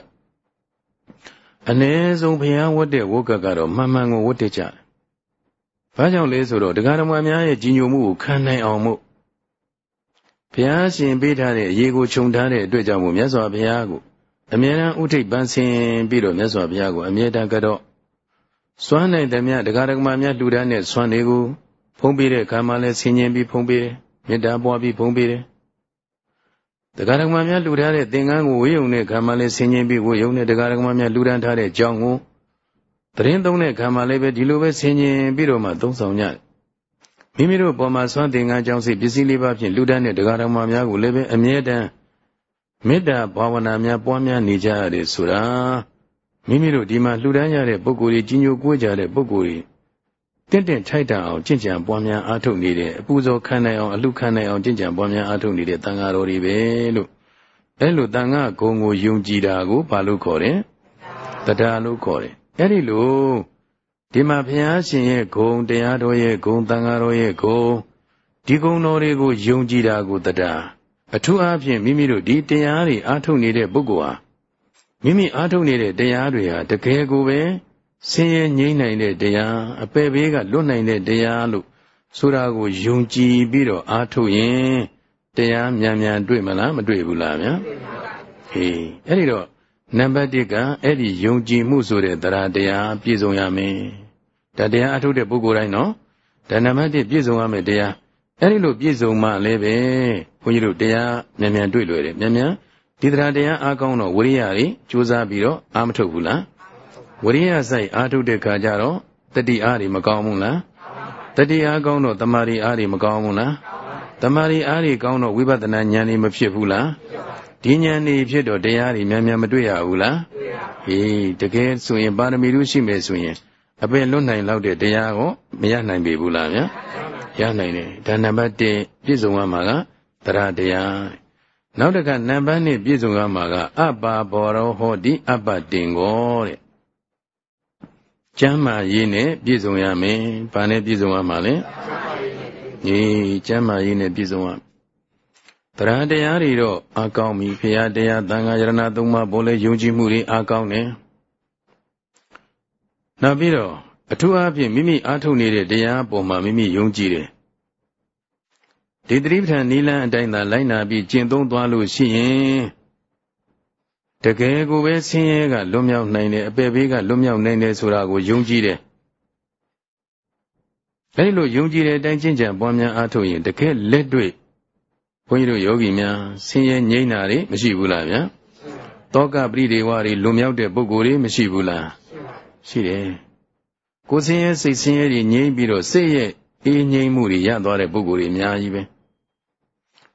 အ ਨੇ ဆုံးဘုရားဝတ်တဲ့ဝတ်ကကတော့မှန်မှန်ကိုဝတ်တဲ့ကြတယ်။ဘာကြောင့်လဲဆိုတော့တရားဓမ္မများရဲ့ကြီးညိုမှုကိုခံနိုင်အောင်မို့ဘုရားရှင်ပေးထားတဲ့အရေးကိုခြုံထားတဲ့အတွက်ကြောင့်မို့မြတ်စွာဘုရားကိုအမြဲတမ်းဥထိပ်ပန်းဆင်ပြီးတော့မြတ်စွာဘုရားကိုအမြဲတမ်းကတော့စွမ်းနိုင်တဲ့မြတ်တရားဓမ္မများလှူဒန်းတဲ့စွမ်းတွေကိုဖုံးပေးတဲ့အခါမှာလည်းဆင်ញင်ပြီးဖုံးပေးတယ်မေတ္တာပွားပြီးဖုံးပေးတယ် တရားဓမ္မများလှူထားတဲ့သင်္ကန်းကိုဝေယုံတဲ့ခံမှလည်းဆင်ញင်ပြီးဝေယုံတဲ့တရားဓမ္မများလှူဒန်းထားတဲ့ကြောင်းကိုသတင်းသုံးတဲ့ခံမှလည်းပဲဒီလိုပဲဆင်ញင်ပြီးတော့မှသုံးဆောင်ကြတယ်မိမိတို့ပေါ်မှာစွမ်းသင်္ကန်းကြောင့်စိပစ္စည်းလေးပါးဖြင့်လှူဒန်းတဲ့တရားဓမ္မများကိုလည်းပဲအမြဲတမ်းမေတ္တာဘာဝနာများပွားများနေကြရတယ်ဆိုတာမိမိတို့ဒီမှာလှူဒန်းရတဲ့ပုဂ္ဂိုလ်ကြီးကြီးညိုကိုးကြတဲ့ပုဂ္ဂိုလ်ကြီး တင့်တင့်ထိုက်တန်အောင်ကြင်ကြံပွားများအားထုတ်နေတဲ့အပူဇော်ခံနိုင်အောင်အလူခံနိုင်အောင်ကြင်ကြံပွားများအားထုတ်နေတဲ့တန်ဃာတော်တွေပဲလို့အဲလိုတန်ဃာဂုံကိုယုံကြည်တာကိုဘာလို့ခေါ်တယ်တရားလို့ခေါ်တယ်အဲ့ဒီလိုဒီမှာဘုရားရှင်ရဲ့ဂုံတရားတော်ရဲ့ဂုံတန်ဃာတော်ရဲ့ဂုံဒီဂုံတော်တွေကိုယုံကြည်တာကိုတရားအထူးအားဖြင့်မိမိတို့ဒီတရားတွေအားထုတ်နေတဲ့ပုဂ္ဂိုလ်ဟာမိမိအားထုတ်နေတဲ့တရားတွေဟာတကယ်ကိုပဲ ဆင်းရဲငြိမ့်နိုင်တဲ့တရားအပေဘေးကလွတ်နိုင်တဲ့တရားလို့ဆိုတာကိုယုံကြည်ပြီးတော့အားထုတ်ရင်တရားမြန်မြန်တွေ့မလားမတွေ့ဘူးလားဗျာဟေးအဲ့ဒီတော့နံပါတ်1ကအဲ့ဒီယုံကြည်မှုဆိုတဲ့တရားတရားပြည့်စုံရမယ်ဒါတရားအထုတ်တဲ့ပုဂ္ဂိုလ်တိုင်းနော်ဒါနံပါတ်1ပြည့်စုံရမယ်တရားအဲ့ဒီလိုပြည့်စုံမှလည်းပဲဘုန်းကြီးတို့တရားမြန်မြန်တွေ့လွယ်တယ်မြန်မြန်ဒီတရားတရားအားကောင်းတော့ဝိရိယတွေကြိုးစားပြီးတော့အားမထုတ်ဘူးလား ဝရိယဆိုင်အားထုတ်တဲ့ခါကျတော့တတိအားတွေမကောင်းဘူးလားတတိအားကောင်းတော့တမာရီအားတွေမကောင်းဘူးလားတမာရီအားတွေကောင်းတော့ဝိပဿနာဉာဏ်တွေမဖြစ်ဘူးလားဒီဉာဏ်တွေဖြစ်တော့တရားတွေမြန်မြန်မတွေ့ရဘူးလားဟေးတကယ်ဆိုရင်ပါရမီလူရှိမယ်ဆိုရင်အပင်လွတ်နိုင်လောက်တဲ့တရားကိုမရနိုင်ပေဘူးလားဗျာရနိုင်တယ်ဒါနံပါတ်1ပြည့်စုံရမှာကတရားတရားနောက်တစ်ခါနံပါတ်2ပြည့်စုံရမှာကအပ္ပါဘောရောဟောတိအပ္ပတင်ကိုတဲ့ ကျမ်းမာရေးနဲ့ပြည့်စုံရမယ်။ဘာနဲ့ပြည့်စုံရမှာလဲ။ညီကျမ်းမာရေးနဲ့ပြည့်စုံရတရားတရားတွေတော့အကောင်းပြီဖရာတရားသံဃာယရဏသုံးပါးဘောလဲယုံကြည်မှုတွေအကောင်းတယ်။နောက်ပြီးတော့အထူးအားဖြင့်မိမိအားထုတ်နေတဲ့တရားပေါ်မှာမိမိယုံကြည်တယ်။ဒီတိပဋ္ဌာန်နိလန်းအတိုင်းသာလိုက်နာပြီးကျင့်သုံးသွားလို့ရှိရင် တကယ်ကိုပဲဆင်းရဲကလွတ်မြောက်နိုင်တယ်အပေဘေးကလွတ်မြောက်နိုင်တယ်ဆိုတာကိုယုံကြည်တယ်အဲဒီလိုယုံကြည်တဲ့အတိုင်းကျင့်ကြံပွားများအားထုတ်ရင်တကယ်လက်တွေ့ဘုန်းကြီးတို့ယောဂီများဆင်းရဲငြိမ့်တာတွေမရှိဘူးလားဗျာတောကပရိဒေဝတွေလွန်မြောက်တဲ့ပုဂ္ဂိုလ်တွေမရှိဘူးလားရှိတယ်ကိုယ်ဆင်းရဲစိတ်ဆင်းရဲတွေငြိမ့်ပြီးတော့စိတ်ရဲ့အေးငြိမ့်မှုတွေရသွားတဲ့ပုဂ္ဂိုလ်တွေအများကြီးပဲ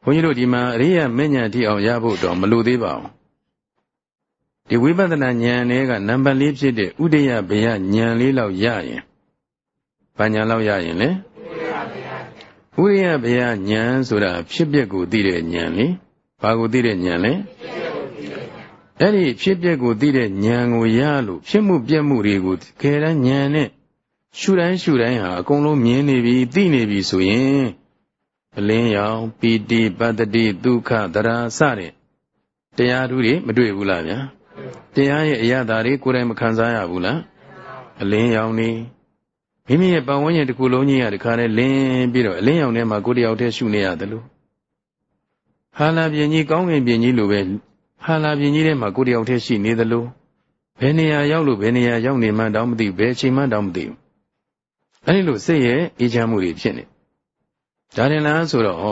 ဘုန်းကြီးတို့ဒီမှာအရိယာမဉ္ဇဉ်တိအောင်ရဖို့တော့မလိုသေးပါဘူး ဒီဝိပဿနာဉာဏ်လေးကနံပါတ်၄ဖြစ်တဲ့ဥဒိယဘယဉာဏ်လေးလောက်ရရင်ဘာဉာဏ်လောက်ရရင်လဲဥဒိယဘယဉာဏ်ဆိုတာဖြစ်ပျက်ကိုသိတဲ့ဉာဏ်လေဘာကိုသိတဲ့ဉာဏ်လဲအဲ့ဒီဖြစ်ပျက်ကိုသိတဲ့ဉာဏ်ကိုရလို့ဖြစ်မှုပြက်မှုတွေကိုခေတန်းဉာဏ်နဲ့ရှုတိုင်းရှုတိုင်းဟာအကုန်လုံးမြင်နေပြီသိနေပြီဆိုရင်အလင်းရောင်ပီတိပတ္တိဒုက္ခသရာစတဲ့တရားဓုတွေမတွေ့ဘူးလားဗျာ တရားရဲ့အရသာတွေကိုယ်တိုင်မခံစားရဘူးလားအလင်းရောင်နေမိမိရဲ့ပတ်ဝန်းကျင်တစ်ခုလုံးကြီးကတခါနဲ့လင်းပြီးတော့အလင်းရောင်ထဲမှာကိုယ်တယောက်တည်းရှုနေရတယ်လို့ဟာလာပြင်းကြီးကောင်းကင်ပြင်းကြီးလိုပဲဟာလာပြင်းကြီးထဲမှာကိုယ်တယောက်တည်းရှိနေသလိုဘယ်နေရာရောက်လို့ဘယ်နေရာရောက်နေမှန်းတောင်မသိဘူးဘယ်အချိန်မှတောင်မသိဘူးအဲဒီလိုစိတ်ရဲ့အေးချမ်းမှုတွေဖြစ်နေဒါရင်လားဆိုတော့ဩ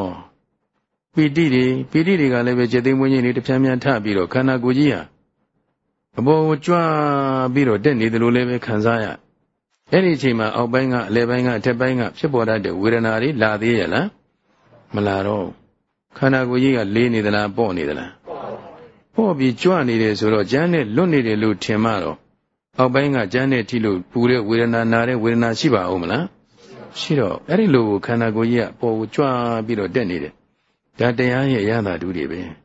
ပီတိတွေပီတိတွေကလည်းပဲจิตသိမ်းမွေးခြင်းတွေတဖြန်းဖြန်းထပြီးတော့ခန္ဓာကိုယ်ကြီးဟာ အပေါ်ကိုကြွပြီးတော့တက်နေတယ်လို့လည်းပဲခံစားရအဲ့ဒီအချိန်မှာအောက်ပိုင်းကအလယ်ပိုင်းကအထက်ပိုင်းကဖြစ်ပေါ်တတ်တဲ့ဝေဒနာတွေလာသေးရဲ့လားမလာတော့ခန္ဓာကိုယ်ကြီးကလေးနေသလားပေါ့နေသလားပေါ့ပြီးကြွနေတယ်ဆိုတော့ကျမ်းနဲ့လွတ်နေတယ်လို့ထင်မှတော့အောက်ပိုင်းကကျမ်းနဲ့ထိလို့ပူတဲ့ဝေဒနာနာတဲ့ဝေဒနာရှိပါဦးမလားရှိတော့အဲ့ဒီလိုခန္ဓာကိုယ်ကြီးကပေါ်ကိုကြွပြီးတော့တက်နေတယ်ဒါတရားရဲ့ရတာတူတွေပဲ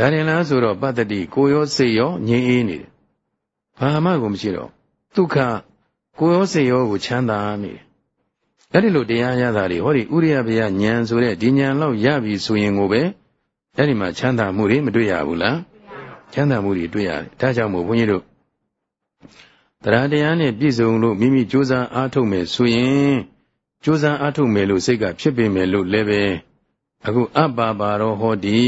ဒါရင်လားဆိုတော့ပတ္တိကိုရောစိတ်ရောငြိမ်းအေးနေတယ်ဘာမှကိုမရှိတော့ဒုက္ခကိုရောစိတ်ရောကိုချမ်းသာနေတယ်အဲ့ဒီလိုတရားရတာတွေဟောဒီဥရိယဘယဉာဏ်ဆိုတဲ့ဒီဉာဏ်လောက်ရပြီဆိုရင်ကိုပဲအဲ့ဒီမှာချမ်းသာမှုတွေမတွေ့ရဘူးလားချမ်းသာမှုတွေတွေ့ရတယ်ဒါကြောင့်မို့ဘုန်းကြီးတို့တရားတရားနဲ့ပြည့်စုံလို့မိမိကြိုးစားအားထုတ်မယ်ဆိုရင်ကြိုးစားအားထုတ်မယ်လို့စိတ်ကဖြစ်ပေမယ်လို့လည်းပဲ အခုအပ္ပါပါရောဟောတိ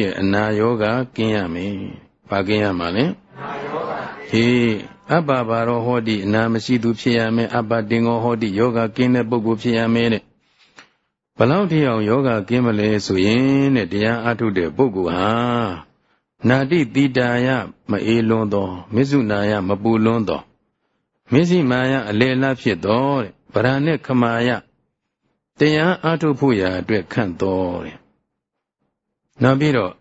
တဲ့အနာယောဂကင်းရမယ်။ဘာကင်းရမှာလဲ။အနာယောဂ။ဟေးအပ္ပါပါရောဟောတိအနာမရှိသူဖြစ်ရမယ်အပ္ပတင်္ဂောဟောတိယောဂကင်းတဲ့ပုဂ္ဂိုလ်ဖြစ်ရမယ်တဲ့ဘလောက်ထီအောင်ယောဂကင်းမလဲဆိုရင်တဲ့တရားအထုတ်တဲ့ပုဂ္ဂိုလ်ဟာနာတိတိတာယမအေးလွန်းသောမေစုနာယမပူလွန်းသောမေစီမာယအလေလဖြစ်သောတဲ့ဗရဏေခမာယ တရားအထုတ်ဖို့ရာအတွက်ခန့်တော်တဲ့နောက်ပြီးတော့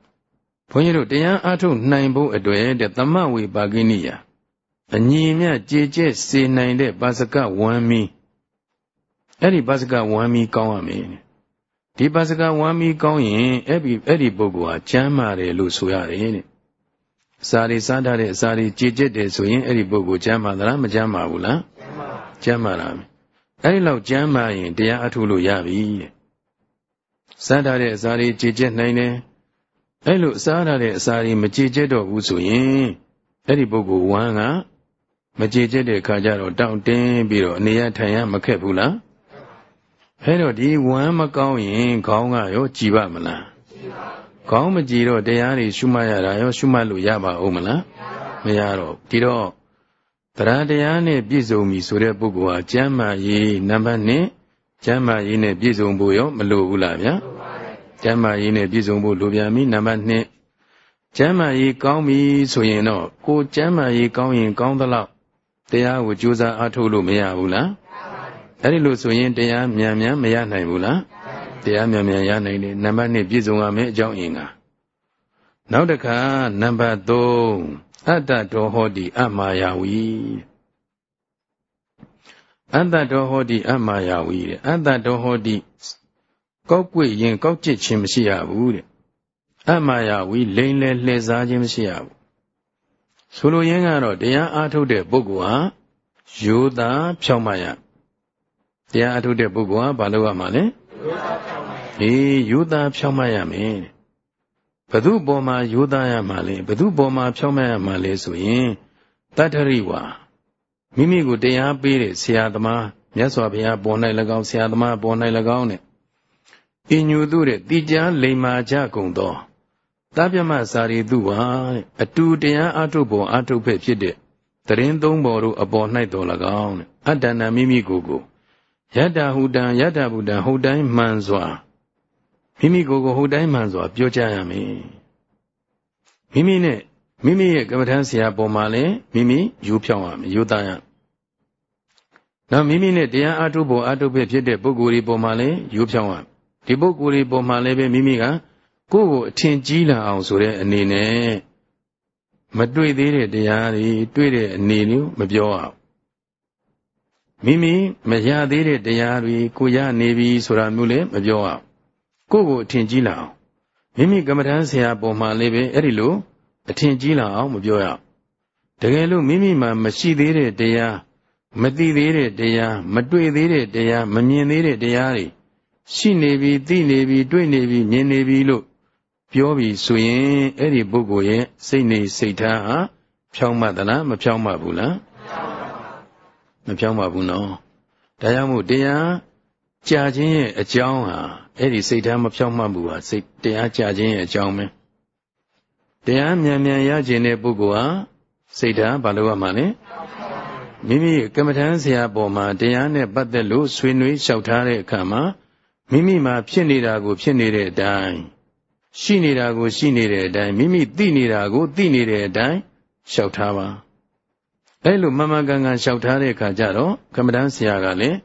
ဘုန်းကြီးတို့တရားအထုတ်နိုင်ဖို့အတွက်တဲ့သမဝေပါကိနိယအညီမြကြည်ကျက်စေနိုင်တဲ့ပါစကဝမ်းမီအဲ့ဒီပါစကဝမ်းမီကောင်းရမယ်ဒီပါစကဝမ်းမီကောင်းရင်အဲ့ဒီအဲ့ဒီပုဂ္ဂိုလ်ဟာကျမ်းမာတယ်လို့ဆိုရတယ်တဲ့အစာတွေစားထားတဲ့အစာတွေကြည်ကျက်တယ်ဆိုရင်အဲ့ဒီပုဂ္ဂိုလ်ကျမ်းမာသလားမကျမ်းမာဘူးလားကျမ်းမာတာ အဲ့ဒီလောက်ကျမ်းမာရင်တရားအထုလို့ရပြီတဲ့စားထားတဲ့အစာတွေကြည်ကျက်နိုင်တယ်အဲ့လိုစားထားတဲ့အစာတွေမကြည်ကျက်တော့ဘူးဆိုရင်အဲ့ဒီပုဂ္ဂိုလ်ဝမ်းကမကြည်ကျက်တဲ့ခါကျတော့တောင့်တင်းပြီးတော့အနေရထိုင်ရမခက်ဘူးလားအဲ့တော့ဒီဝမ်းမကောင်းရင်ခေါင်းကရောကြည်ပါမလားခေါင်းမကြည်တော့တရားတွေရှုမှတ်ရတာရောရှုမှတ်လို့ရပါဦးမလားမရတော့ဒီတော့ တရားတရားနဲ့ပြည့်စုံပြီဆိုတဲ့ပုဂ္ဂိုလ်ဟာကျမ်းမာရေးနံပါတ်1ကျမ်းမာရေးနဲ့ပြည့်စုံဖို့ရောမလိုဘူးလားဗျာကျမ်းမာရေးနဲ့ပြည့်စုံဖို့လိုပြန်ပြီနံပါတ်2ကျမ်းမာရေးကောင်းပြီဆိုရင်တော့ကိုကျမ်းမာရေးကောင်းရင်ကောင်းသလောက်တရားကိုကြိုးစားအားထုတ်လို့မရဘူးလားအဲ့ဒီလိုဆိုရင်တရားမြန်မြန်မရနိုင်ဘူးလားတရားမြန်မြန်ရနိုင်တယ်နံပါတ်1ပြည့်စုံရမယ်အကြောင်းအင်္ဂါ နောက်တစ်ခါနံပါတ်3အတ္တတော်ဟောတိအမာယာဝီအတ္တတော်ဟောတိအမာယာဝီတဲ့အတ္တတော်ဟောတိကောက်ွေရင်ကောက်ကျစ်ခြင်းမရှိရဘူးတဲ့အမာယာဝီလိန်လေလှည့်စားခြင်းမရှိရဘူးဆိုလိုရင်းကတော့တရားအားထုတ်တဲ့ပုဂ္ဂိုလ်ဟာယောသားဖြောင်းမရတရားအားထုတ်တဲ့ပုဂ္ဂိုလ်ဟာဘာလုပ်ရမှာလဲအေးယောသားဖြောင်းမရမယ် ဘသူပေါ်မှာယောသားရမှာလဲဘသူပေါ်မှာဖြောင်းမရမှာလဲဆိုရင်တတ္ထရိဝါမိမိကိုတရားပေးတဲ့ဆရာသမားမြတ်စွာဘုရားပေါ်၌၎င်းဆရာသမားပေါ်၌၎င်းနဲ့အညူသူတဲ့တိကျလိမ္မာကြကုန်သောသဗ္ဗမစာရီသူဟာအတူတရားအထုတ်ပေါ်အထုတ်ဖက်ဖြစ်တဲ့တရင်သုံးပေါ်တို့အပေါ်၌တော်၎င်းအတ္တနာမိမိကိုယ်ကိုယတ္တဟုတံယတ္တဗုဒ္ဓဟုတ်တိုင်းမှန်စွာ မိမိကိုယ်ကိုဟုတ်တိုင်းမှန်စွာပြောကြရမယ်မိမိနဲ့မိမိရဲ့ကမ္မထမ်းဆရာပေါ်မှာလည်းမိမိယူဖြောင်းရမယ်ယူသားရနောက်မိမိနဲ့တရားအထုတ်ဖို့အထုတ်ဖက်ဖြစ်တဲ့ပုဂ္ဂိုလ်ဒီပေါ်မှာလည်းယူဖြောင်းရဒီပုဂ္ဂိုလ်ဒီပေါ်မှာလည်းပဲမိမိကကိုယ့်ကိုအထင်ကြီးလာအောင်ဆိုတဲ့အနေနဲ့မတွေ့သေးတဲ့တရားတွေတွေ့တဲ့အနေမျိုးမပြောအောင်မိမိမရသေးတဲ့တရားတွေကိုရနေပြီဆိုတာမျိုးလည်းမပြောအောင် ကိုယ့်ကိုအထင်ကြီးလာအောင်မိမိကမ္မဋ္ဌာန်းဆရာပေါ်မှာလည်းပဲအဲ့ဒီလိုအထင်ကြီးလာအောင်မပြောရအောင်တကယ်လို့မိမိမှာမရှိသေးတဲ့တရားမသိသေးတဲ့တရားမတွေ့သေးတဲ့တရားမမြင်သေးတဲ့တရားတွေရှိနေပြီသိနေပြီတွေ့နေပြီမြင်နေပြီလို့ပြောပြီဆိုရင်အဲ့ဒီပုဂ္ဂိုလ်ရဲ့စိတ်နေစိတ်ထားဟာဖြောင်းမသလားမဖြောင်းမဘူးလားမဖြောင်းမဘူးနော်ဒါကြောင့်မို့တရား ကြာခြင်းရဲ့အကြောင်းဟာအဲ့ဒီစိတ်ထားမဖြောင်းမမှုဟာစိတ်တရားကြာခြင်းရဲ့အကြောင်းပဲတရားမြန်မြန်ရခြင်းတဲ့ပုဂ္ဂိုလ်ဟာစိတ်ထားဘာလို့ရမှာလဲမိမိကမ္မထမ်းဆရာပေါ်မှာတရားနဲ့ပတ်သက်လို့ဆွေးနွေးလျှောက်ထားတဲ့အခါမှာမိမိမှာဖြစ်နေတာကို ဖြစ်နေတဲ့အတိုင်းရှိနေတာကို ရှိနေတဲ့အတိုင်းမိမိသိနေတာကိုသိနေတဲ့အတိုင်းလျှောက်ထားပါအဲလိုမမကန်ကန်လျှောက်ထားတဲ့အခါကျတော့ကမ္မဋ္ဌာန်းဆရာကလည်း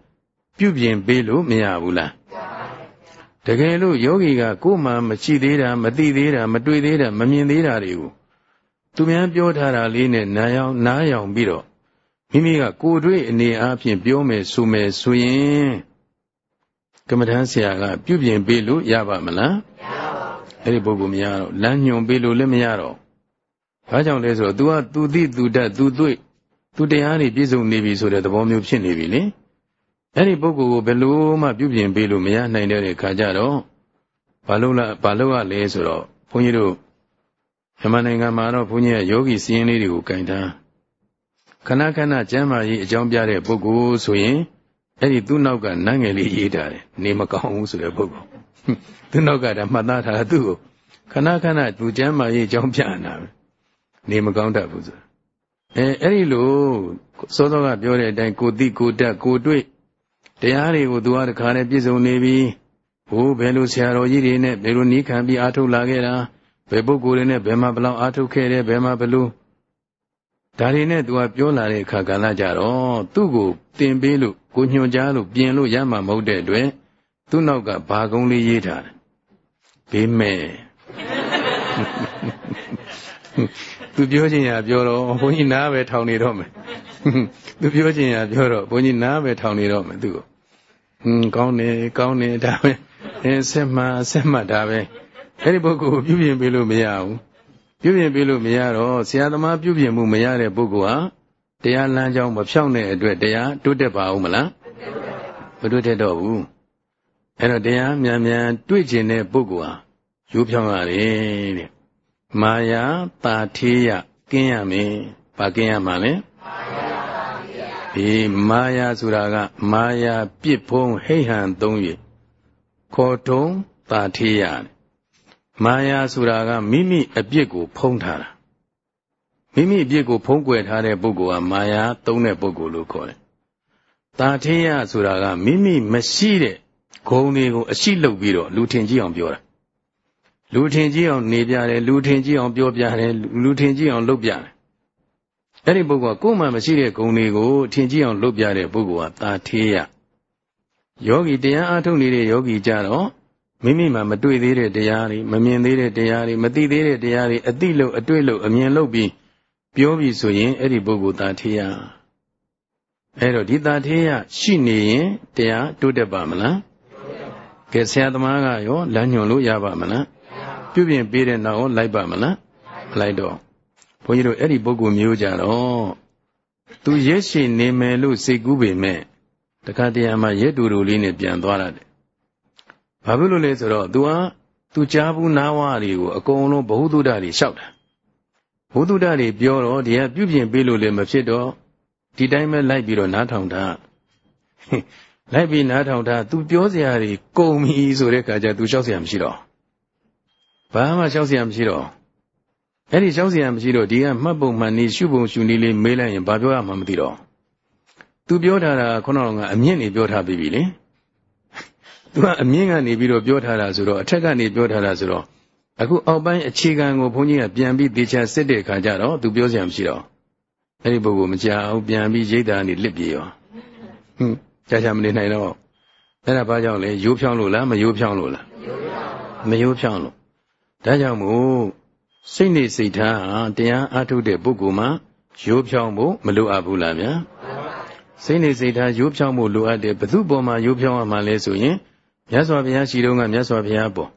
ပြုပြင်ပေးလို့မရဘူးလားတကယ်လို့ယောဂီကကိုယ်မှမရှိသေးတာမသိသေးတာမတွေ့သေးတာမမြင်သေးတာတွေကိုသူများပြောထားတာလေးနဲ့နားယောင်နားယောင်ပြီးတော့မိမိကကိုယ်တွေ့အနေအားဖြင့်ပြောမယ်ဆိုမယ်ဆိုရင်ကမ္မဋ္ဌာန်းဆရာကပြုပြင်ပေးလို့ရပါမလားအဲ့ဒီပုဂ္ဂိုလ်မရတော့လမ်းညွန်ပေးလို့လည်းမရတော့ဘာကြောင့်လဲဆိုတော့ तू က तू သိ तू တတ် तू တွေ့ तू တရားတွေပြည့်စုံနေပြီဆိုတဲ့သဘောမျိုးဖြစ်နေပြီလေ အဲ့ဒီပုဂ္ဂိုလ်ကိုဘယ်လိုမှပြုပြင်ပေးလို့မရနိုင်တဲ့ခါကျတော့ဘာလို့လဲဘာလို့ရလဲဆိုတော့ဘုန်းကြီးတို့မြန်မာနိုင်ငံမှာတော့ဘုန်းကြီးကယောဂီစည်းရင်းလေးတွေကိုကင်ထားခဏခဏကျမ်းမာရေးအကြောင်းပြတဲ့ပုဂ္ဂိုလ်ဆိုရင်အဲ့ဒီသူ့နောက်ကနတ်ငယ်လေးရေးထားတယ်နေမကောင်းဘူးဆိုတဲ့ပုဂ္ဂိုလ်သူနောက်ကတည်းမှတ်သားထားသူ့ကိုခဏခဏသူကျမ်းမာရေးအကြောင်းပြနာပဲနေမကောင်းတတ်ဘူးဆိုအဲအဲ့ဒီလိုစောစောကပြောတဲ့အတိုင်းကိုတိကိုတက်ကိုတွေ့ တရားတွေကိုသူကတခါနဲ့ပြည့်စုံနေပြီဟိုဘယ်လိုဆရာတော်ကြီးတွေနဲ့ဘယ်လိုနီးခံပြီးအားထုတ်လာခဲ့တာဘယ်ပုဂ္ဂိုလ်တွေနဲ့ဘယ်မှာဘလောက်အားထုတ်ခဲ့တယ်ဘယ်မှာဘလို့ဒါတွေနဲ့သူကပြောလာတဲ့အခါကလည်းကြတော့သူ့ကိုတင်ပေးလို့ကိုညွှန်ကြားလို့ပြင်လို့ရမှာမဟုတ်တဲ့အတွက်သူ့နောက်ကဘာကုန်းလေးရေးထားတယ်ဘေးမဲ့သူပြောချင်ရပြောတော့ဘုန်းကြီးနားပဲထောင်နေတော့မယ် သူပြောချင်ရပြောတော့ဘုန်းကြီးနားပဲထောင်နေတော့မယ်သူကဟင်းကောင်းတယ်ကောင်းတယ်ဒါပဲအဲဆက်မှဆက်မှဒါပဲအဲ့ဒီပုဂ္ဂိုလ်ပြုပြင်ပေးလို့မရဘူးပြုပြင်ပေးလို့မရတော့ဆရာသမားပြုပြင်မှုမရတဲ့ပုဂ္ဂိုလ်ဟာတရားလမ်းကြောင်းမဖြောင့်တဲ့အတွက်တရားတိုးတက်ပါဦးမလားမတိုးတက်တော့ဘူးအဲ့တော့တရားမြန်မြန်တွေ့ကျင်တဲ့ပုဂ္ဂိုလ်ဟာရိုးဖြောင်းရတယ်တဲ့မာယာတာထေးရကင်းရမယ်ဘာကင်းရမှာလဲ ဒီမာယာဆိုတာက မာယာပြစ်ဖုံးဟိဟံသုံး၍ခေါ်ထုံတာထေးရတယ်မာယာဆိုတာကမိမိအပြစ်ကို ဖုံးထားတာမိမိအပြစ်ကိုဖုံးကွယ်ထားတဲ့ပုဂ္ဂိုလ်ကမာယာသုံးတဲ့ပုဂ္ဂိုလ်လို့ခေါ်တယ်။တာထေယဆိုတာကမိမိမရှိတဲ့ဂုဏ်တွေကိုအရှိလုပ်ပြီးတော့လူထင်ကြီးအောင်ပြောတာ။လူထင်ကြီးအောင်နေပြတယ်လူထင်ကြီးအောင်ပြောပြတယ်လူထင်ကြီးအောင်လုပ်ပြတယ်။ အဲ့ဒီပုဂ္ဂိုလ်ကကိုယ်မှမရှိတဲ့ဂုဏ်တွေကိုထင်ကြီးအောင်လုပ်ပြတဲ့ပုဂ္ဂိုလ်ကတာထေယ။ယောဂီတရားအားထုတ်နေတဲ့ယောဂီကြတော့မိမိမှာမတွေ့သေးတဲ့တရားတွေမမြင်သေးတဲ့တရားတွေမသိသေးတဲ့တရားတွေအတိလို့အတွေ့လို့အမြင်လို့ပြီးပြောပြီဆိုရင်အဲ့ဒီပုဂ္ဂိုလ်သာထေယအဲ့တော့ဒီသာထေယရှိနေရင်တရားတိုးတက်ပါမလားကဲဆရာသမားကရောလမ်းညွှန်လို့ရပါမလားပြုပြင်ပေးတဲ့နောက်လိုက်ပါမလားမလိုက်တော့ ဘုန်းကြီးတို့အဲ့ဒီပုဂ္ဂိုလ်မျိုးကြတော့သူရက်ရှိနေမယ်လို့စိတ်ကူးပေမဲ့တခါတရံမှာရက်တူတူလေးနဲ့ပြန်သွားရတယ်ဘာဖြစ်လို့လဲဆိုတော့ तू ဟာ तू ကြားဘူးနာဝါတွေကိုအကုန်လုံးဘ ഹു တုဒ္ဒတွေလျှောက်တာဘ ഹു တုဒ္ဒတွေပြောတော့ဒီကပြုပြင်ပေးလို့လည်းမဖြစ်တော့ဒီတိုင်းပဲလိုက်ပြီးတော့နားထောင်တာလိုက်ပြီးနားထောင်တာ तू ပြောစရာတွေကုန်ပြီဆိုတဲ့အခါကျ तू လျှောက်စရာမရှိတော့ဘာမှလျှောက်စရာမရှိတော့ အဲ့ဒီလျှောက်စရာမရှိတော့ဒီကမှတ်ပုံမှန်နေရှုပုံရှုနည်းလေးမေးလိုက်ရင်ဘာပြောရမှမသိတော့ तू ပြောထားတာခုနကအမြင့်နေပြောထားပြီလေသူကအမြင့်ကနေပြီးတော့ပြောထားတာဆိုတော့အထက်ကနေပြောထားတာဆိုတော့အခုအောက်ပိုင်းအခြေခံကိုဘုန်းကြီးကပြန်ပြီးသေချာစစ်တဲ့အခါကျတော့သူပြောစရာမရှိတော့အဲ့ဒီပုဂ္ဂိုလ်မကြအောင်ပြန်ပြီးရိတ်တာနေလစ်ပြေရောဟွန်းကြာကြာမနေနိုင်တော့အဲ့ဒါဘာကြောင့်လဲရိုးဖြောင်းလို့လားမရိုးဖြောင်းလို့လားမရိုးဖြောင်းလို့ဒါကြောင့်မို့ စိတ်နေစိတ်ထားဟာတရားအထုတ်တဲ့ပုဂ္ဂိုလ်မှာရိုးဖြောင်းဖို့မလိုအပ်ဘူးလားဗျာစိတ်နေစိတ်ထားရိုးဖြောင်းဖို့လိုအပ်တယ်ဘယ်သူပေါ်မှာရိုးဖြောင်းရမှာလဲဆိုရင်မြတ်စွာဘုရားရှိတော်ကမြတ်စွာဘုရားပေါ်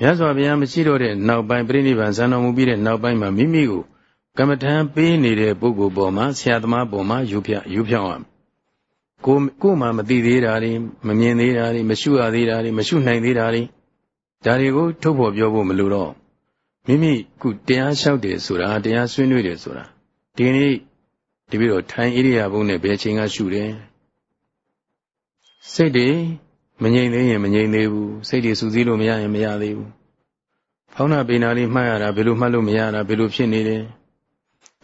မြတ်စွာဘုရားမရှိတော့တဲ့နောက်ပိုင်းပြိဋိဘံဇန်တော်မူပြီးတဲ့နောက်ပိုင်းမှာမိမိကိုကမ္မထံပေးနေတဲ့ပုဂ္ဂိုလ်ပေါ်မှာဆရာသမားပေါ်မှာယူဖြယူဖြောင်းရမယ်ကိုကိုမှမသိသေးတာတွေမမြင်သေးတာတွေမရှုရသေးတာတွေမရှုနိုင်သေးတာတွေဒါတွေကိုထုတ်ဖော်ပြောဖို့မလိုတော့ မိမိခုတရားလျှောက်တယ်ဆိုတာတရားဆွေးနွေးတယ်ဆိုတာဒီနေ့ဒီပြီးတော့ထိုင်ဣရိယာပုနဲ့ဘယ်ချိန်ကရှုတယ်စိတ်တွေမငြိမ်သေးရင်မငြိမ်သေးဘူးစိတ်တွေစူးစီးလို့မရရင်မရသေးဘူးဖောင်းနာပိနာလေးမှတ်ရတာဘယ်လိုမှတ်လို့မရတာဘယ်လိုဖြစ်နေတယ်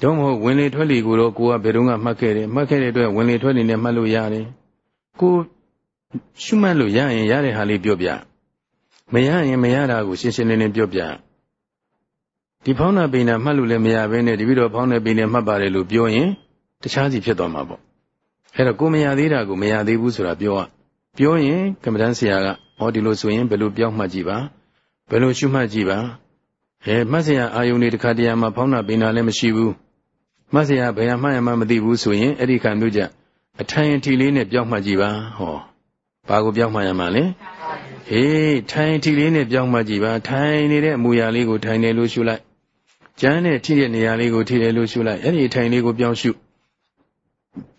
တော့မဟုတ်ဝင်လေထွက်လေကိုတော့ကိုကဘယ်တော့မှမှတ်ခဲ့တယ်မှတ်ခဲ့တဲ့အတွက်ဝင်လေထွက်လေနဲ့မှတ်လို့ရတယ်ကိုရှုမှတ်လို့ရရင်ရတဲ့ဟာလေးပြောပြမရရင်မရတာကိုရှင်းရှင်းလင်းလင်းပြောပြ ဒီဖောင်းနာပိနာမှတ်လို့လည်းမရဘဲနဲ့တပိတော့ဖောင်းနေပိနေမှတ်ပါတယ်လို့ပြောရင်တခြားစီဖြစ်သွားမှာပေါ့အဲ့တော့ကိုမရသေးတာကိုမရသေးဘူးဆိုတာပြောရပြောရင်ကမ္မဋ္ဌာန်းဆရာကဟောဒီလိုဆိုရင်ဘယ်လိုပြောင်းမှတ်ကြည့်ပါဘယ်လိုရှုမှတ်ကြည့်ပါအဲမှတ်စရာအာယုန်တွေတစ်ခါတည်းမှာဖောင်းနာပိနာလည်းမရှိဘူးမှတ်စရာဘယ်မှမှမသိဘူးဆိုရင်အဲ့ဒီခံမျိုးကြအထိုင်အထီလေးနဲ့ပြောင်းမှတ်ကြည့်ပါဟောဘာကိုပြောင်းမှတ်ရမှာလဲဟေးထိုင်ထီလေးနဲ့ပြောင်းမှတ်ကြည့်ပါထိုင်နေတဲ့အမူအရာလေးကိုထိုင်နေလို့ရှုလိုက် ကျမ်းနဲ့ထိတဲ့နေရာလေးကိုထိတယ်လို့ရှုလိုက်အဲ့ဒီထိုင်လေးကိုပြောင်းရှု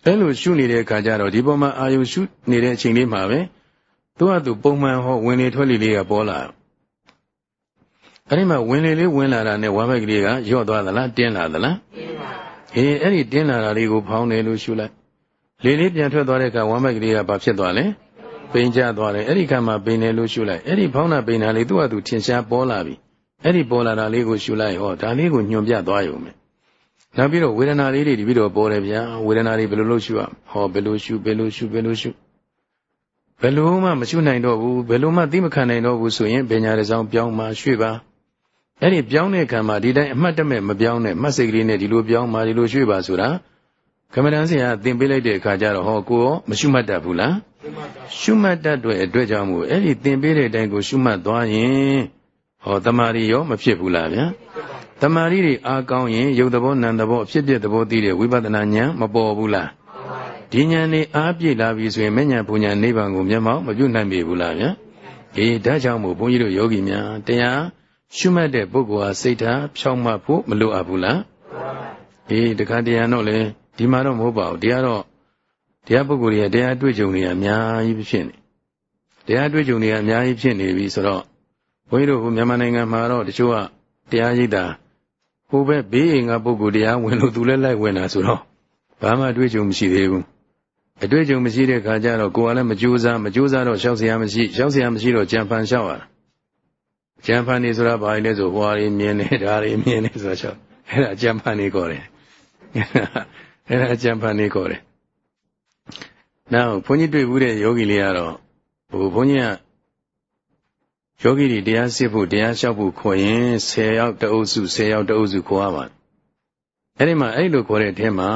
အဲလိုရှုနေတဲ့အခါကျတော့ဒီပေါ်မှာအာယုရှုနေတဲ့အချိန်လေးမှာပဲသူကသူပုံမှန်ဟောဝင်လေထွက်လေလေးကပေါ်လာအဲဒီမှာဝင်လေလေးဝင်လာတာနဲ့ဝမ်းဘက်ကလေးကယော့သွားသလားတင်းလာသလားတင်းပါအေးအဲ့ဒီတင်းလာတာလေးကိုဖောင်းတယ်လို့ရှုလိုက်လေလေးပြန်ထွက်သွားတဲ့အခါဝမ်းဘက်ကလေးကဘာဖြစ်သွားလဲပိန်ကျသွားတယ်အဲ့ဒီခါမှာပိန်တယ်လို့ရှုလိုက်အဲ့ဒီဖောင်းတာပိန်တာလေးသူ့ဟာသူထင်ရှားပေါ်လာပြီ အဲ့ဒီပေါ်လာတာလေးကိုရှုလိုက်ဟောဒါလေးကိုညွန်ပြသွားရုံပဲနောက်ပြီးတော့ဝေဒနာလေးတွေဒီပြီးတော့ပေါ်တယ်ဗျာဝေဒနာတွေဘယ်လိုလုပ်ရှုရဟောဘယ်လိုရှုဘယ်လိုရှုဘယ်လိုရှုဘယ်လို့မှမရှုနိုင်တော့ဘူးဘယ်လို့မှသိမခံနိုင်တော့ဘူးဆိုရင်ပညာရဆောင်ပြောင်းမှရွှေ့ပါအဲ့ဒီပြောင်းတဲ့ခံမှာဒီတိုင်းအမှတ်တမဲ့မပြောင်းနဲ့မှတ်စိတ်ကလေးနဲ့ဒီလိုပြောင်းမှဒီလိုရွှေ့ပါဆိုတာကမ္မဋ္ဌာန်းဆရာသင်ပေးလိုက်တဲ့အခါကျတော့ဟောကိုရောမရှုမှတ်တတ်ဘူးလားရှုမှတ်တတ်တဲ့အတွက်ကြောင့်မို့အဲ့ဒီသင်ပေးတဲ့အတိုင်းကိုရှုမှတ်သွားရင် ဟောတမာရီရောမဖြစ်ဘူးလားဗျာတမာရီတွေအားကောင်းရင်ယုတ်သဘောနံသဘောဖြစ်ဖြစ်သဘောသိတဲ့ဝိပဿနာဉာဏ်မပေါ်ဘူးလားဒီဉာဏ်นี่အားပြည့်လာပြီဆိုရင်မဉဏ်ပူဉဏ်နိဗ္ဗာန်ကိုမျက်မှောက်မပြုနိုင်ပြီဘူးလားဗျာအေးဒါကြောင့်မို့ဘုန်းကြီးတို့ယောဂီများတရားရှုမှတ်တဲ့ပုဂ္ဂိုလ်ဟာစိတ်ဓာတ်ဖြောင့်မတ်ဖို့မလိုအပ်ဘူးလားအေးတခါတရားတော့လေဒီမှာတော့မဟုတ်ပါဘူးတရားတော့တရားပုဂ္ဂိုလ်တွေကတရားတွေ့ကြုံတွေအများကြီးဖြစ်နေတရားတွေ့ကြုံတွေအများကြီးဖြစ်နေပြီဆိုတော့ ဘုန်းကြီးတို့မြန်မာနိုင်ငံမှာတော့တချို့ကတရားရိပ်တာဟိုဘက်ဘေးအိမ်ကပုဂ္ဂိုလ်တရားဝင်လို့သူလည်းလိုက်ဝင်တာဆိုတော့ဘာမှတွေ့ကြုံမရှိသေးဘူးအတွေ့အကြုံမရှိတဲ့ခါကျတော့ကိုယ်ကလည်းမကြိုးစားမကြိုးစားတော့ရှောက်စရာမရှိရှောက်စရာမရှိတော့ကြံဖန်ရှောက်ရတာကြံဖန်နေဆိုတာဘာလဲဆိုဟွာတွေမြင်နေဒါတွေမြင်နေဆိုတာရှောက်အဲ့ဒါကြံဖန်နေခေါ်တယ်အဲ့ဒါကြံဖန်နေခေါ်တယ်နောက်ဘုန်းကြီးတွေ့ဘူးတဲ့ယောဂီလေးကတော့ဟိုဘုန်းကြီးက ယောဂီတွေတရားစစ်ဖို့တရားလျှောက်ဖို့ခေါ်ရင်10ယောက်တအုပ်စု10ယောက်တအုပ်စုခေါ်ရပါတယ်အဲ့ဒီမှာအဲ့လိုခေါ်တဲ့အထဲမှာ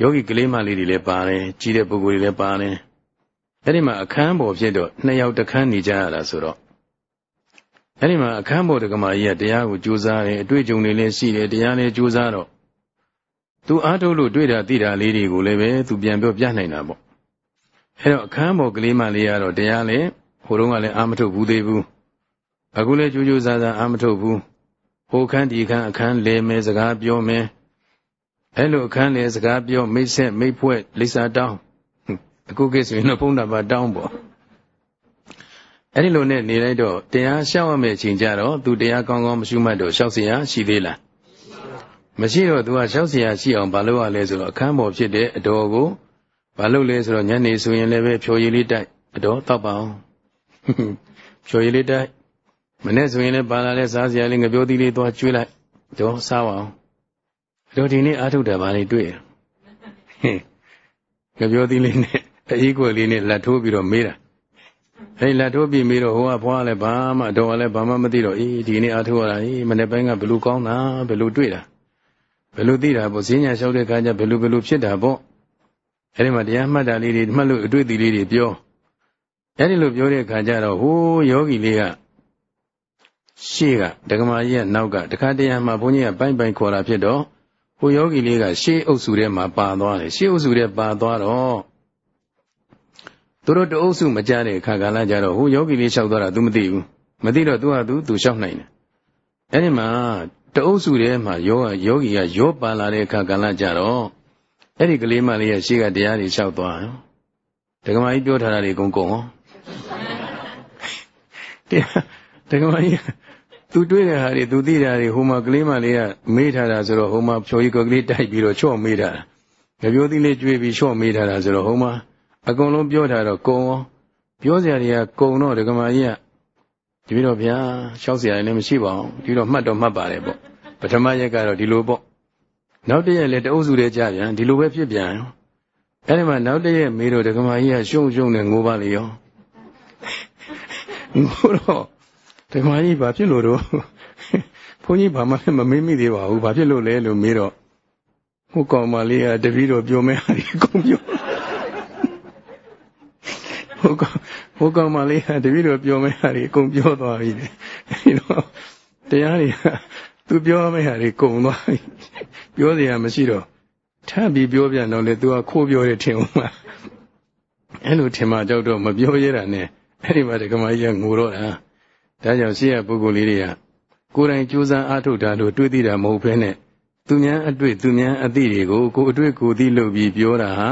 ယောဂီကလေးမလေးတွေလည်းပါတယ်ကြီးတဲ့ပုဂ္ဂိုလ်တွေလည်းပါတယ်အဲ့ဒီမှာအခန်းပေါ်ဖြစ်တော့နှစ်ယောက်တစ်ခန်းနေကြရတာဆိုတော့အဲ့ဒီမှာအခန်းပေါ်တက္ကမကြီးကတရားကိုကြိုးစားတယ်အတွေ့အကြုံတွေလည်းရှိတယ်တရားလည်းကြိုးစားတော့သူအားထုတ်လို့တွေ့တာသိတာလေးတွေကိုလည်းပဲသူပြန်ပြောပြနိုင်တာပေါ့အဲ့တော့အခန်းပေါ်ကလေးမလေးကတော့တရားလည်းဟိုတုန်းကလည်းအာမထုတ်ဘူးသေးဘူးအခုလည်းကြိုးကြိုးစားစားအာမထုတ်ဘူးဟိုခန်းဒီခန်းအခန်းလဲမယ်စကားပြောမယ်အဲ့လိုအခန်းလေစကားပြောမိတ်ဆက်မိတ်ဖွဲ့လိစာတောင်းအခုကိဆိုရင်တော့ဘုန်းတော်ဘာတောင်းပေါ့အဲ့ဒီလိုနဲ့နေလိုက်တော့တရားရှောက်ရမယ့်အချိန်ကျတော့သူတရားကောင်းကောင်းမရှုမှတ်တော့ရှောက်เสียရှိသေးလားမရှိတော့သူကရှောက်เสียရှိအောင်ဘာလုပ်ရလဲဆိုတော့အခန်းပေါ်ဖြစ်တဲ့အတော်ကိုဘာလုပ်လဲဆိုတော့ညနေဆိုရင်လည်းပဲဖြိုရည်လေးတိုက်အတော်တောက်ပါအောင် ဖြိုရည်လေးတိုက်မနေ့ဆိုရင်လည်းပါလာလဲစားစရာလေးငပြောသီးလေးသွားကျွေးလိုက်တော့စားပါအောင်တို့ဒီနေ့အာထုတ်တာပါလေတွေ့ငပြောသီးလေးနဲ့အေးကွယ်လေးနဲ့လက်ထိုးပြီးတော့မေးတာအဲ့လက်ထိုးပြီးမေးတော့ဟိုကဘွားလည်းဘာမှတော့လည်းဘာမှမသိတော့အေးဒီနေ့အာထုတ်ရတာအေးမနေ့ပိုင်းကဘယ်လိုကောင်းတာဘယ်လိုတွေ့တာဘယ်လိုသိတာပေါ့ဈဉ္ညာလျှောက်တဲ့အခါကျဘယ်လိုဘယ်လိုဖြစ်တာပေါ့အဲ့ဒီမှာတရားမှတ်တာလေးတွေမှတ်လို့အတွေ့အထိလေးတွေပြော အဲ့ဒီလိုပြောတဲ့အခါကျတော့ဟိုးယောဂီလေးကရှေ့ကဒကမာကြီးကနောက်ကတခါတည်းမှာဘုန်းကြီးကပိုင်းပိုင်းခေါ်တာဖြစ်တော့ဟိုယောဂီလေးကရှေးအုပ်စုထဲမှာပါသွားတယ်ရှေးအုပ်စုထဲပါသွားတော့သူတို့တအုပ်စုမကြတဲ့အခါကလည်းကြတော့ဟိုယောဂီလေးလျှောက်သွားတာ तू မသိဘူးမသိတော့ तू ဟာ तू तू လျှောက်နိုင်တယ်အဲ့ဒီမှာတအုပ်စုထဲမှာယောဂယောဂီကရောပါလာတဲ့အခါကလည်းကြတော့အဲ့ဒီကလေးမလေးရဲ့ရှေးကတရားတွေလျှောက်သွားရောဒကမာကြီးပြောထားတာတွေအကုန်ကုန်ဟော တရားဒကမာကြီးသူတွေးတဲ့ဟာတွေသူသိတာတွေဟိုမှာကလေးမလေးကမေးထားတာဆိုတော့ဟိုမှာဖြိုကြီးကလေးတိုက်ပြီးတော့ချော့မေးတာငပြိုးသီးလေးကျွေးပြီးချော့မေးထားတာဆိုတော့ဟိုမှာအကုန်လုံးပြောထားတော့ကုံရောပြောစရာတွေကကုံတော့ဒကမာကြီးကဒီပြီးတော့ဗျာလျှောက်စရာလည်းမရှိပါဘူးဒီတော့မှတ်တော့မှတ်ပါတယ်ပေါ့ပထမရက်ကတော့ဒီလိုပေါ့နောက်တရက်လည်းတအုပ်စုတည်းကြပြန်ဒီလိုပဲဖြစ်ပြန်ရောအဲ့ဒီမှာနောက်တရက်မေးတော့ဒကမာကြီးကရှုံရှုံနဲ့ငိုပါလေရော ငိုတော့ဓမ္မကြီးဘာဖြစ်လို့တော့ဘုန်းကြီးဘာမှလည်းမမေးမိသေးပါဘူးဘာဖြစ်လို့လဲလို့မေးတော့ဟိုကောင်မလေးကတပည့်တော်ပြောမဲဟာဒီကုန်ပြောဟိုကောင်ဟိုကောင်မလေးကတပည့်တော်ပြောမဲဟာဒီကုန်ပြောသွားပြီအဲဒီတော့တရားတွေကသူပြောမဲဟာဒီကုန်သွားပြီပြောစရာမရှိတော့ထပ်ပြီးပြောပြန်တော့လေသူကခိုးပြောတယ်ထင်ဦးမှာအဲ့လိုထင်မှကြောက်တော့မပြောရတာနဲ့ အဲ့ဒီမှာဓမ္မကြီးကငိုတော့တာဒါကြောင့်ရှိရပုဂ္ဂိုလ်လေးတွေကကိုယ်တိုင်ကြိုးစားအားထုတ်တာလို့တွေးသိတာမဟုတ်ဘဲနဲ့သူများအတွေ့သူများအသိတွေကိုကိုယ်အတွေ့ကိုယ်သိလို့ပြီးပြောတာဟာ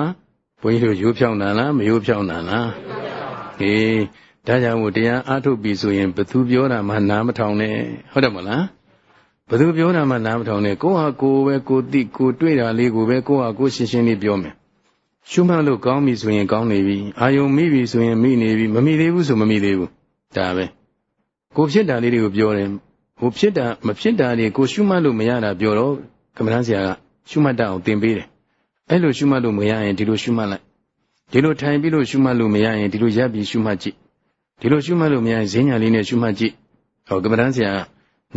ဘုန်းကြီးတို့ရိုးဖြောင်းတာလားမရိုးဖြောင်းတာလားဟေးဒါကြောင့်မို့တရားအားထုတ်ပြီဆိုရင်ဘသူပြောတာမှနားမထောင်နဲ့ဟုတ်တယ်မလားဘသူပြောတာမှနားမထောင်နဲ့ကိုဟာကိုပဲကိုသိကိုတွေ့တာလေးကိုပဲကိုဟာကိုရှင်းရှင်းလေးပြောမယ် ရှုမှတ်လို့ကောင်းပြီဆိုရင်ကောင်းနေပြီအာယုံမိပြီဆိုရင်မိနေပြီမမိသေးဘူးဆိုမမိသေးဘူးဒါပဲကိုဖြစ်တာလေးတွေကိုပြောတယ်ဟိုဖြစ်တာမဖြစ်တာတွေကိုရှုမှတ်လို့မရတာပြောတော့ကမ္ဘာဆရာကရှုမှတ်တတ်အောင်သင်ပေးတယ်အဲ့လိုရှုမှတ်လို့မရရင်ဒီလိုရှုမှတ်လိုက်ဒီလိုထိုင်ပြီးလို့ရှုမှတ်လို့မရရင်ဒီလိုရပ်ပြီးရှုမှတ်ကြည့်ဒီလိုရှုမှတ်လို့မရရင်ဈဉ္ညာလေးနဲ့ရှုမှတ်ကြည့်ဟောကမ္မဋ္ဌာန်းဆရာ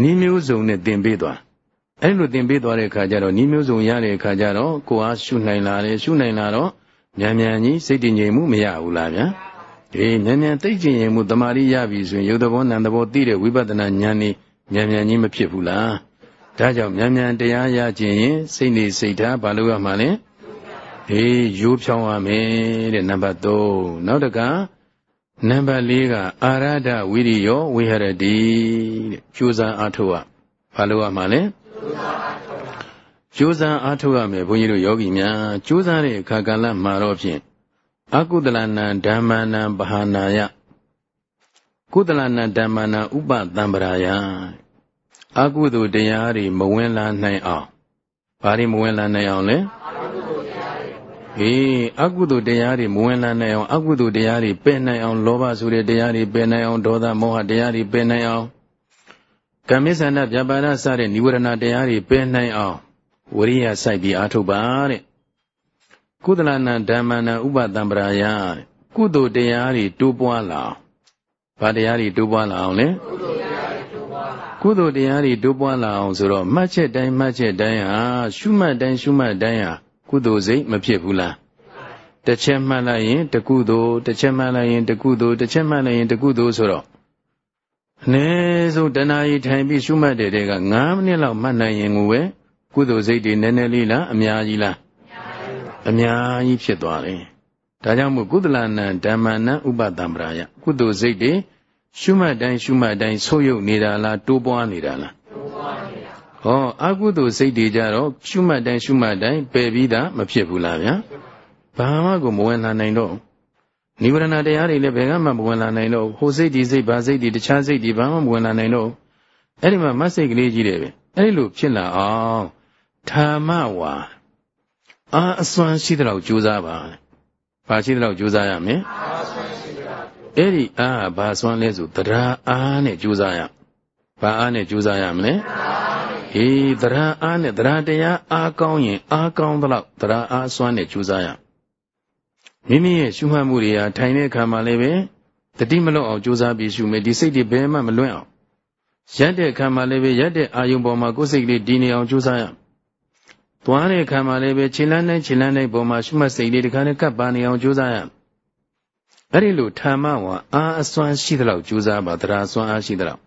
နီးမျိုးစုံနဲ့သင်ပေးသွား အဲ့လိုသင်ပေးသွားတဲ့အခါကျတော့နီးမျိုးစုံရတဲ့အခါကျတော့ကိုအားရှုနိုင်လာတယ်ရှုနိုင်လာတော့မြန်မြန်ကြီးစိတ်တည်ငြိမ်မှုမရဘူးလားဗျာအေးမြန်မြန်သိကျင်ရင်မှုတမာရီရပြီဆိုရင်ရုပ်သဘောနာမ်သဘောသိတဲ့ဝိပဿနာဉာဏ်นี่မြန်မြန်ကြီးမဖြစ်ဘူးလားဒါကြောင့်မြန်မြန်တရားရခြင်းရင်စိတ်နေစိတ်ထားဘာလို့ရမှာလဲအေးရိုးဖြောင်းရမယ်တဲ့နံပါတ်3နောက်တကနံပါတ်4ကအာရဒဝိရိယောဝိဟရတိတဲ့ကြိုးစားအားထုတ်ရဘာလို့ရမှာလဲ ကြိုးစားအားထုတ်ရမယ်ဘုန်းကြီးတို့ယောဂီများကြိုးစားတဲ့အခါကာလမှာတော့ဖြင့်အကုသလနာဓမ္မနာပဟာနာယကုသလနာဓမ္မနာဥပတံပရာယအကုသိုလ်တရားတွေမဝင်လာနိုင်အောင်ဘာတွေမဝင်လာနိုင်အောင်လဲအေးအကုသိုလ်တရားတွေမဝင်လာနိုင်အောင်အကုသိုလ်တရားတွေပယ်နိုင်အောင်လောဘဆိုတဲ့တရားတွေပယ်နိုင်အောင်ဒေါသမောဟတရားတွေပယ်နိုင်အောင် ကမ္မစ္ဆန္ဒပြပါဒစတဲ့និဝရဏတရားတွေပယ်နိုင်အောင်ဝရိယစိုက်ပြီးအားထုတ်ပါတဲ့ကုသလနာဓမ္မနာဥပတံပရာယကုသိုလ်တရားတွေတိုးပွားလာအောင်ဘာတရားတွေတိုးပွားလာအောင်လဲကုသိုလ်တရားတွေတိုးပွားလာအောင်ဆိုတော့မှတ်ချက်တိုင်းမှတ်ချက်တိုင်းဟာရှုမှတ်တိုင်းရှုမှတ်တိုင်းဟာကုသိုလ်စိတ်မဖြစ်ဘူးလားတစ်ချက်မှတ်လိုက်ရင်တကုသိုလ်တစ်ချက်မှတ်လိုက်ရင်တကုသိုလ်တစ်ချက်မှတ်လိုက်ရင်တကုသိုလ်ဆိုတော့ အနည်းဆုံးတဏှာကြီးထိုင်ပြီးရှုမှတ်တဲ့တဲက9မိနစ်လောက်မှတ်နိုင်ရင်ကိုပဲကုသိုလ်စိတ်တွေနည်းနည်းလေးလားအများကြီးလားအများကြီးဖြစ်သွားတယ်ဒါကြောင့်မို့ကုသလနံဓမ္မနံဥပတံပရာယကုသိုလ်စိတ်တွေရှုမှတ်တိုင်းရှုမှတ်တိုင်းဆိုးရုပ်နေတာလားတိုးပွားနေတာလားတိုးပွားနေတာဟောအကုသိုလ်စိတ်တွေကြတော့ရှုမှတ်တိုင်းရှုမှတ်တိုင်းပယ်ပြီးသားမဖြစ်ဘူးလားဗျာဘာမှကိုမဝင်လာနိုင်တော့ နိဗ္ဗာန်တရားတွေလည်းဘယ်ကမှမဝင်လာနိုင်တော့ဟိုစိတ်ဒီစိတ်ဘာစိတ်ဒီတခြားစိတ်ဒီဘာမှမဝင်လာနိုင်တော့အဲ့ဒီမှာမတ်စိတ်ကလေးကြီးတယ်ပဲအဲ့ဒီလိုဖြစ်လာအောင်ဓမ္မဝါအာအစွမ်းရှိတဲ့လောက်ကြိုးစားပါဘာရှိတဲ့လောက်ကြိုးစားရမလဲအဲ့ဒီအာဘာစွမ်းလဲဆိုတရားအားနဲ့ကြိုးစားရဘာအားနဲ့ကြိုးစားရမလဲအေးတရားအားနဲ့တရားတရားအားကောင်းရင်အားကောင်းသလောက်တရားအားစွမ်းနဲ့ကြိုးစားရ မိမိရဲ့ရှုမှတ်မှုတွေဟာထိုင်တဲ့အခါမှာလည်းပဲတတိမလွတ်အောင်ကြိုးစားပြီးရှုမယ်ဒီစိတ်တွေဘယ်မှမလွတ်အောင်ရက်တဲ့အခါမှာလည်းပဲရက်တဲ့အာယုံပေါ်မှာကိုယ်စိတ်လေးတည်နေအောင်ကြိုးစားရသွားတဲ့အခါမှာလည်းပဲခြေလန်းတိုင်းခြေလန်းတိုင်းပေါ်မှာရှုမှတ်စိတ်လေးတခါနဲ့ကပ်ပါနေအောင်ကြိုးစားရအဲ့ဒီလိုထာမဝါအာအစွမ်းရှိသလောက်ကြိုးစားပါတရားစွမ်းအားရှိသလောက်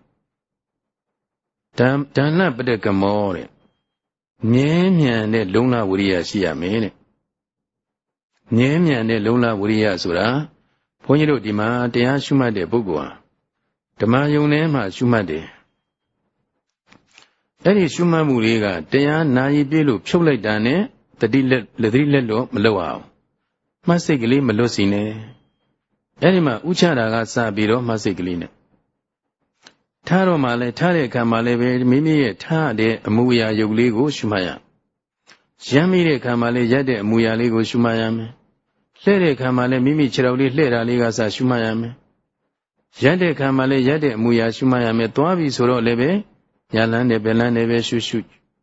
ဒံဒါနပတကမောတဲ့မြဲမြံတဲ့လုံလဝိရိယရှိရမယ်တဲ့ မြဲမြံတဲ့လုံလဝိရိယဆိုတာဘုန်းကြီးတို့ဒီမှာတရားရှုမှတ်တဲ့ပုဂ္ဂိုလ်ဟာဓမ္မယုံထဲမှာရှုမှတ်တယ်အဲ့ဒီရှုမှတ်မှုလေးကတရားနာယီပြည့်လို့ဖြုတ်လိုက်တာနဲ့တတိလက်လက်တိလက်လို့မလုပ်အောင်မှတ်စိတ်ကလေးမလွတ်စီနဲ့အဲ့ဒီမှာဥချတာကစပြီးတော့မှတ်စိတ်ကလေးနဲ့ထားတော့မှလည်းထားတဲ့အခါမှလည်းပဲမိမိရဲ့ထားတဲ့အမူအရာယုတ်လေးကိုရှုမှတ်ရ ရမ်းမိတဲ့အခါမှလည်းရက်တဲ့အမူအရာလေးကိုရှုမှတ်ရမယ်လှဲ့တဲ့အခါမှလည်းမိမိခြေတော်လေးလှဲ့တာလေးကစရှုမှတ်ရမယ်ရက်တဲ့အခါမှလည်းရက်တဲ့အမူအရာရှုမှတ်ရမယ်သွားပြီဆိုတော့လည်းပဲညာလန်းနဲ့ဘယ်လန်းနဲ့ပဲရှုရှု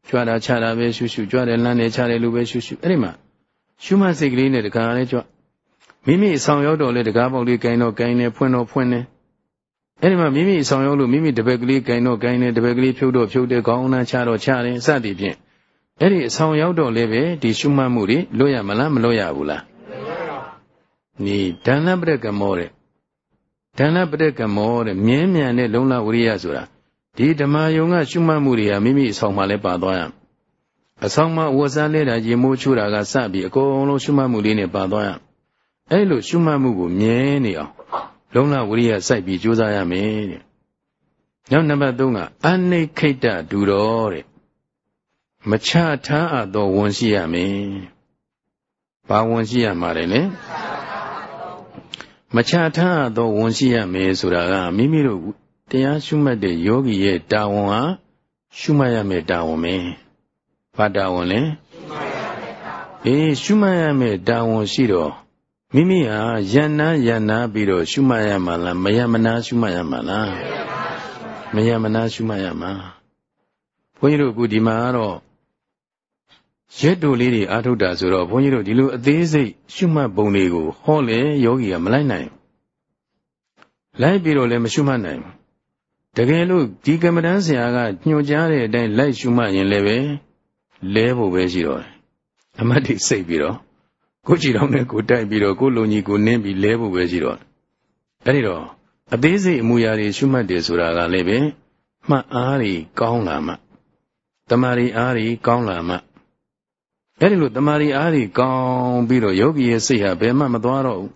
ကြွတာချတာပဲရှုရှုကြွတဲ့လန်းနဲ့ချတယ်လို့ပဲရှုရှုအဲ့ဒီမှာရှုမှတ်စိတ်ကလေးနဲ့တခါလေးကြွမိမိအဆောင်ရောက်တော့လေတကားပေါက်လေးကိုင်းတော့ကိုင်းနေဖွင့်တော့ဖွင့်နေအဲ့ဒီမှာမိမိအဆောင်ရောက်လို့မိမိတပည့်ကလေးကိုင်းတော့ကိုင်းနေတပည့်ကလေးဖြုတ်တော့ဖြုတ်တယ်ခေါင်းနှမ်းချတော့ချတယ်စသည်ဖြင့် အဲ့ဒီအဆောင်ရောက်တော့လေပဲဒီရှုမှတ်မှုတွေလွတ်ရမလားမလွတ်ရဘူးလားနီဒဏ္ဍပရကမောတဲ့ဒဏ္ဍပရကမောတဲ့မြင်းမြန်တဲ့လုံလဝရိယဆိုတာဒီဓမ္မယုံကရှုမှတ်မှုတွေဟာမိမိအဆောင်မှာလည်းပါသွားရအဆောင်မှာဝတ်စားလဲတာရေမိုးချိုးတာကစပြီးအကုန်လုံးရှုမှတ်မှုလေးနဲ့ပါသွားရအဲ့လိုရှုမှတ်မှုကိုမြဲနေအောင်လုံလဝရိယစိုက်ပြီးကြိုးစားရမယ်တဲ့နောက်နံပါတ်3ကအနိခိတဒူတော်တဲ့ မချထားအပ်သောဝန်ရှိရမယ်ဘာဝန်ရှိရမှာလဲလဲမချထားအပ်သောဝန်ရှိရမယ်ဆိုတာကမိမိတို့တရားရှုမှတ်တဲ့ယောဂီရဲ့တာဝန်ဟာရှုမှတ်ရမယ်တာဝန်ပဲဘာတာဝန်လဲအေးရှုမှတ်ရမယ်တာဝန်ရှိတော့မိမိဟာယန္နာယန္နာပြီးတော့ရှုမှတ်ရမှာလားမယမနာရှုမှတ်ရမှာလားမယမနာရှုမှတ်ရမှာဘုန်းကြီးတို့အခုဒီမှာကတော့ ရက်တူလေးတွေအားထုတ်တာဆိုတော့ဘုန်းကြီးတို့ဒီလိုအသေးစိတ်ရှုမှတ်ပုံတွေကိုဟောလေယောဂီကမလိုက်နိုင်လိုက်ပြီးတော့လည်းမရှုမှတ်နိုင်တကယ်လို့ဒီကမ္မဋ္ဌာန်းဆရာကညွှန်ကြားတဲ့အတိုင်းလိုက်ရှုမှတ်ရင်လည်းပဲလဲဖို့ပဲရှိတော့တယ်အမတ်တိစိတ်ပြီးတော့ကိုကြည်တော်နဲ့ကိုတိုက်ပြီးတော့ကိုလုံကြီးကိုနင်းပြီးလဲဖို့ပဲရှိတော့အဲ့ဒီတော့အသေးစိတ်အမူအရာတွေရှုမှတ်တယ်ဆိုတာကလည်းပဲမှတ်အားတွေကောင်းလာမှတမာရီအားတွေကောင်းလာမှ အဲ့ဒီလိုတမာရီအားတွေကောင်းပြီးတော့ယောဂီရဲ့စိတ်ဟာဘယ်မှမသွားတော့ဘူး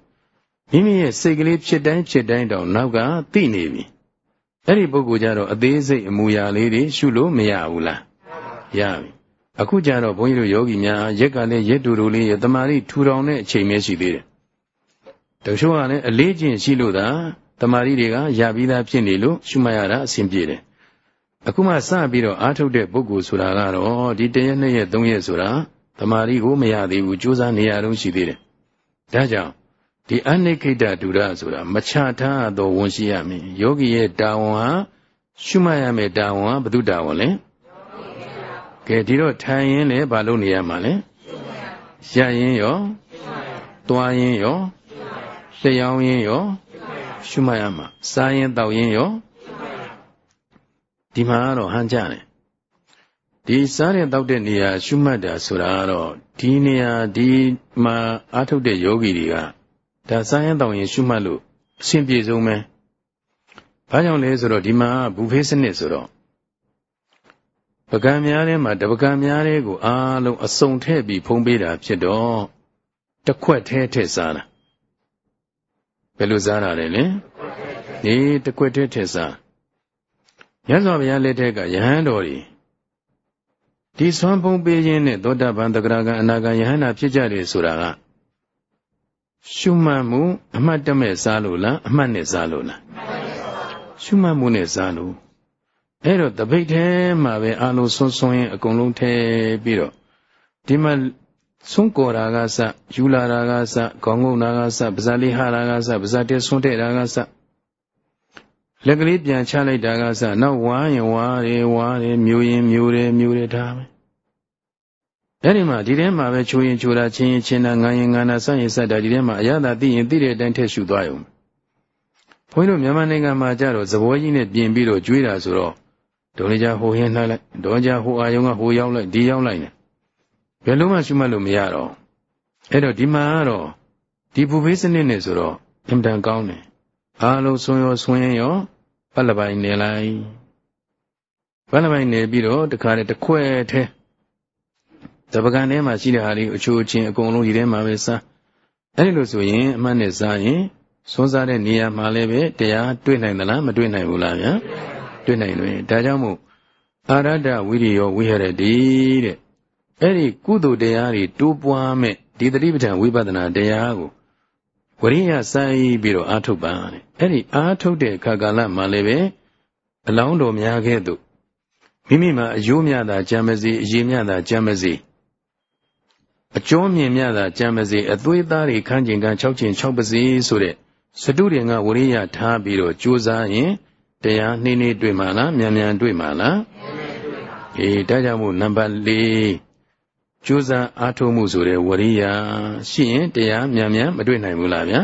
မိမိရဲ့စိတ်ကလေးဖြစ်တိုင်းဖြစ်တိုင်းတောင်နောက်ကသိနေပြီအဲ့ဒီပုဂ္ဂိုလ်ကြတော့အသေးစိတ်အမူအရာလေးတွေရှုလို့မရဘူးလားရပြီအခုကြတော့ဘုန်းကြီးတို့ယောဂီများရက်ကလည်းရက်တူတူလေးရတမာရီထူထောင်တဲ့အချိန်ပဲရှိသေးတယ်တချို့ကလည်းအလေးကျင့်ရှိလို့သာတမာရီတွေကရပြီးသားဖြစ်နေလို့ရှုမှတ်ရတာအဆင်ပြေတယ်အခုမှစပြီးတော့အားထုတ်တဲ့ပုဂ္ဂိုလ်ဆိုတာကတော့ဒီတရက်နှစ်ရက်သုံးရက်ဆိုတာ တမာရီကိုမရသေးဘူးကြိုးစားနေရတော့ရှိသေးတယ်ဒါကြောင့်ဒီအနိခိတဒုရဆိုတာမချထားတော့ဝန်ရှိရမယ်ယောဂီရဲ့တာဝန်ဟာရှုမှတ်ရမယ်တာဝန်ဟာဘု து တာဝန်လဲကဲဒီတော့ထိုင်ရင်လည်းဘာလုပ်နေရမှာလဲရရင်ရောသွားရင်ရောလျှောင်းရင်ရောရှုမှတ်ရမှာစားရင်တောက်ရင်ရောဒီမှာကတော့ဟန်ကြတယ် ဒီစားတဲ့တောက်တဲ့နေရာရှုမှတ်တာဆိုတာကတော့ဒီနေရာဒီမှာအာထုတ်တဲ့ယောဂီတွေကဒါစားရင်တောက်ရင်ရှုမှတ်လို့အဆင်ပြေဆုံးပဲဘာကြောင့်လဲဆိုတော့ဒီမှာဘူဖေးစနစ်ဆိုတော့ပကံများထဲမှာတပကံများထဲကိုအားလုံးအစုံထည့်ပြီးဖုံးပေးတာဖြစ်တော့တခွက်ထဲထည့်စားတာဘယ်လိုစားတာလဲလဲဒီတခွက်ထဲထည့်စားမြတ်စွာဘုရားလက်ထက်ကယဟန်တော်ကြီး ဒီဆွမ်းဖုံးပေးခြင်းနဲ့သောတာပန်တဂရကံအနာဂံယဟန္တာဖြစ်ကြတယ်ဆိုတာကရှုမှတ်မှုအမှတ်တမဲ့စားလို့လားအမှတ်နဲ့စားလို့လားရှုမှတ်မှုနဲ့စားလို့အဲ့တော့တပိတ်ထဲမှာပဲအာလုံးဆွန်းဆွန်းရင်အကုန်လုံးထဲပြီးတော့ဒီမှာဆုံးကော်တာကစယူလာတာကစခေါင်းငုံတာကစပါဇာလေးဟာတာကစပါဇာတဲဆွန်းတဲ့တာကစ လက်ကလေးပြန်ချလိုက်တာကစနောက်ဝါရင်ဝါတယ်ဝါတယ်မျိုးရင်မျိုးတယ်မျိုးတယ်ဒါပဲအဲ့ဒီမှာဒီထဲမှာပဲချိုးရင်ချိုးတာချင်းရင်ချင်းတာငန်းရင်ငန်းတာစရင်စတာဒီထဲမှာအရသာသိရင်သိတဲ့အတိုင်းထည့်ရှုသွားရုံဘုန်းကြီးတို့မြန်မာနိုင်ငံမှာကြတော့သဘောကြီးနဲ့ပြင်ပြီးတော့ကျွေးတာဆိုတော့ဒုံလေးကြဟိုဟင်းနှိုက်လိုက်ဒေါ်ကြဟိုအာယုံကဟိုရောက်လိုက်ဒီရောက်လိုက်နေဘယ်လုံးမှရှုမှတ်လို့မရတော့အဲ့တော့ဒီမှာကတော့ဒီဘူဖေးစနစ်နဲ့ဆိုတော့အင်တန်ကောင်းတယ်အားလုံးဆွံရောဆွံရင်ရော ပလပိုင်နေလိုက်ပလပိုင်နေပြီးတော့တခါတည်းတစ်ခွဲထဲတပကံထဲမှာရှိတဲ့ဟာလေးအချိုးချင်းအကုန်လုံးဒီထဲမှာပဲစားအဲ့ဒီလိုဆိုရင်အမှန်နဲ့စားရင်စွန်းစားတဲ့နေရာမှာလည်းပဲတရားတွေ့နိုင်သလားမတွေ့နိုင်ဘူးလားဗျာတွေ့နိုင်တယ်ဒါကြောင့်မို့အာရဒဝိရိယောဝိဟရတိတဲ့အဲ့ဒီကုသိုလ်တရားတွေတိုးပွားမဲ့ဒီတတိပဋ္ဌာန်ဝိပဿနာတရားကို ဝရိယစိုင်းပြီးတော့အာထုတ်ပါတဲ့အဲ့ဒီအာထုတ်တဲ့အခါကာလမှာလည်းပဲအလောင်းတော်များခဲ့သို့မိမိမှာအယိုးမြတာကြံမစီအရေးမြတာကြံမစီအကျော်မြင်မြတာကြံမစီအသွေးသားတွေခန်းကျင်ကန်၆ကျင်၆ပါစီဆိုတဲ့စတုရင်ကဝရိယထားပြီးတော့ကြိုးစားရင်တရားနှိမ့်နှိမ့်တွေ့မှာလားမြန်မြန်တွေ့မှာလားအေးဒါကြောင့်မို့နံပါတ်၄ ကြိုးစားအားထုတ်မှုဆိုတဲ့ဝရိယရှိရင်တရားမြန်မြန်မတွေ့နိုင်ဘူးလားဗျာ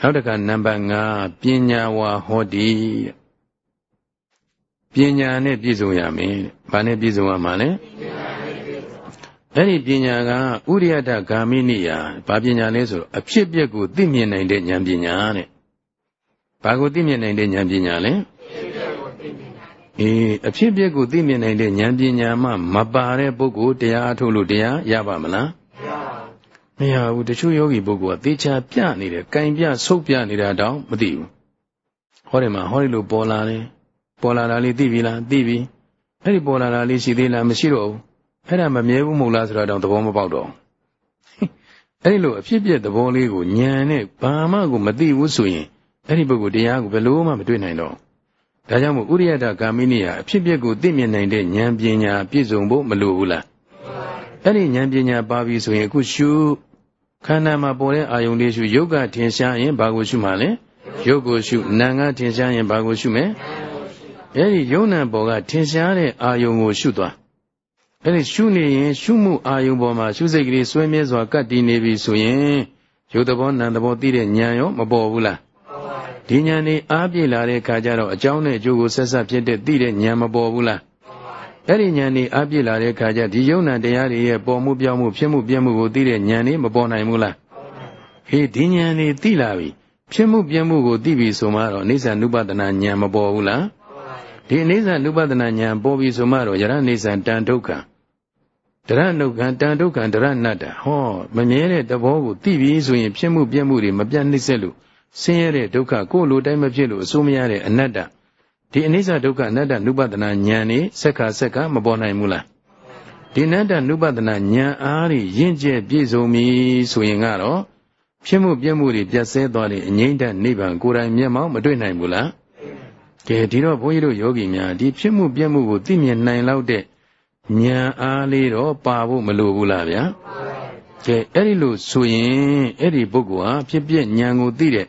နောက်တစ်ခါနံပါတ်5ပညာဝါဟောတိပညာနဲ့ပြည့်စုံရမယ်။ဘာနဲ့ပြည့်စုံရမှာလဲ။အဲ့ဒီပညာကဥရိယတဂာမိနိယဘာပညာလဲဆိုတော့အဖြစ်အပျက်ကိုသိမြင်နိုင်တဲ့ဉာဏ်ပညာတဲ့။ဘာကိုသိမြင်နိုင်တဲ့ဉာဏ်ပညာလဲ။ အေးအဖြစ်အပျက်ကိုသိမြင်နိုင်တဲ့ဉာဏ်ပညာမှမပါတဲ့ပုဂ္ဂိုလ်တရားအထုတ်လို့တရားရပါမလား။မရဘူးတချို့ယောဂီပုဂ္ဂိုလ်ကသေချာပြနေတယ်၊ကင်ပြဆုပ်ပြနေတာတောင်မသိဘူး။ဟောဒီမှာဟောဒီလိုပေါ်လာတယ်။ပေါ်လာတာလေးသိပြီလားသိပြီအဲ့ဒီပေါ်လာတာလေးရှိသေးလားမရှိတော့ဘူးအဲ့ဒါမမြဲဘူးမဟုတ်လားဆိုတာတော့သဘောမပေါက်တော့အဲ့ဒီလိုအဖြစ်ပြက်သဘောလေးကိုညံနဲ့ဘာမှကိုမသိဘူးဆိုရင်အဲ့ဒီပုဂ္ဂိုလ်တရားကိုဘယ်လို့မှမတွေ့နိုင်တော့ ဒါကြောင့်မို့ဥရိယတကာမိနိယအဖြစ်ပြက်ကိုသိမြင်နိုင်တဲ့ဉာဏ်ပညာပြည့်စုံဖို့မလိုဘူးလားအဲ့ဒီဉာဏ်ပညာပါပြီဆိုရင်အခုရှုခန္ဓာမှာပေါ်တဲ့အာယုန်လေးရှုယုတ်ကထင်ရှားရင်ဘာကိုရှုမှလဲယုတ်ကိုရှုနာငါထင်ရှားရင်ဘာကိုရှုမယ်အဲ့ဒီယုံနံပေါ်ကထင်ရှားတဲ့အာယုံကိုရှုသွားအဲ့ဒီရှုနေရင်ရှုမှုအာယုံပေါ်မှာရှုစိတ်ကလေးဆွဲမြဲစွာကပ်တည်နေပြီဆိုရင်ရုပ်သဘောနာမ်သဘောသိတဲ့ဉာဏ်ရောမပေါ်ဘူးလား ဒီဉာဏ်နေအားပြည့်လာတဲ့အခါကျတော့အကြောင်းနဲ့အကျိုးကိုဆက်ဆက်ဖြစ်တဲ့သိတဲ့ဉာဏ်မပေါ်ဘူးလားအဲ့ဒီဉာဏ်နေအားပြည့်လာတဲ့အခါကျဒီယုံနာတရားတွေရဲ့ပေါ်မှုပြောင်းမှုဖြစ်မှုပြင်းမှုကိုသိတဲ့ဉာဏ်နေမပေါ်နိုင်ဘူးလားဟေးဒီဉာဏ်နေသိလာပြီဖြစ်မှုပြင်းမှုကိုသိပြီဆိုမှတော့အိဋ္ဌာနုပဒနာဉာဏ်မပေါ်ဘူးလားဒီအိဋ္ဌာနုပဒနာဉာဏ်ပေါ်ပြီဆိုမှတော့ယရအိဋ္ဌာတန်ဒုက္ခဒရဏုကံတန်ဒုက္ခဒရဏတ္တဟောမမြဲတဲ့သဘောကိုသိပြီဆိုရင်ဖြစ်မှုပြင်းမှုတွေမပြတ်နှိမ့်ဆက်လို့ ဆင်းရဲတဲ့ဒုက္ခကိုယ်လိုတိုင်းမဖြစ်လို့အစိုးမရတဲ့အနတ္တဒီအနိစ္စဒုက္ခအနတ္တနုပဒနာဉာဏ်นี่စက္ခစက္ခမပေါ်နိုင်ဘူးလားဒီအနတ္တနုပဒနာဉာဏ်အားဖြင့်ရင့်ကျက်ပြည့်စုံပြီဆိုရင်ကတော့ဖြစ်မှုပြည့်မှုတွေပြတ်ဆဲသွားတဲ့အငိမ့်တနိဗ္ဗာန်ကိုယ်တိုင်မျက်မှောက်မတွေ့နိုင်ဘူးလားကဲဒီတော့ဘုန်းကြီးတို့ယောဂီများဒီဖြစ်မှုပြည့်မှုကိုသိမြင်နိုင်လောက်တဲ့ဉာဏ်အားလေးတော့ပါဖို့မလိုဘူးလားဗျာကဲအဲ့ဒီလိုဆိုရင်အဲ့ဒီပုဂ္ဂိုလ်ဟာဖြစ်ပြဉာဏ်ကိုသိတဲ့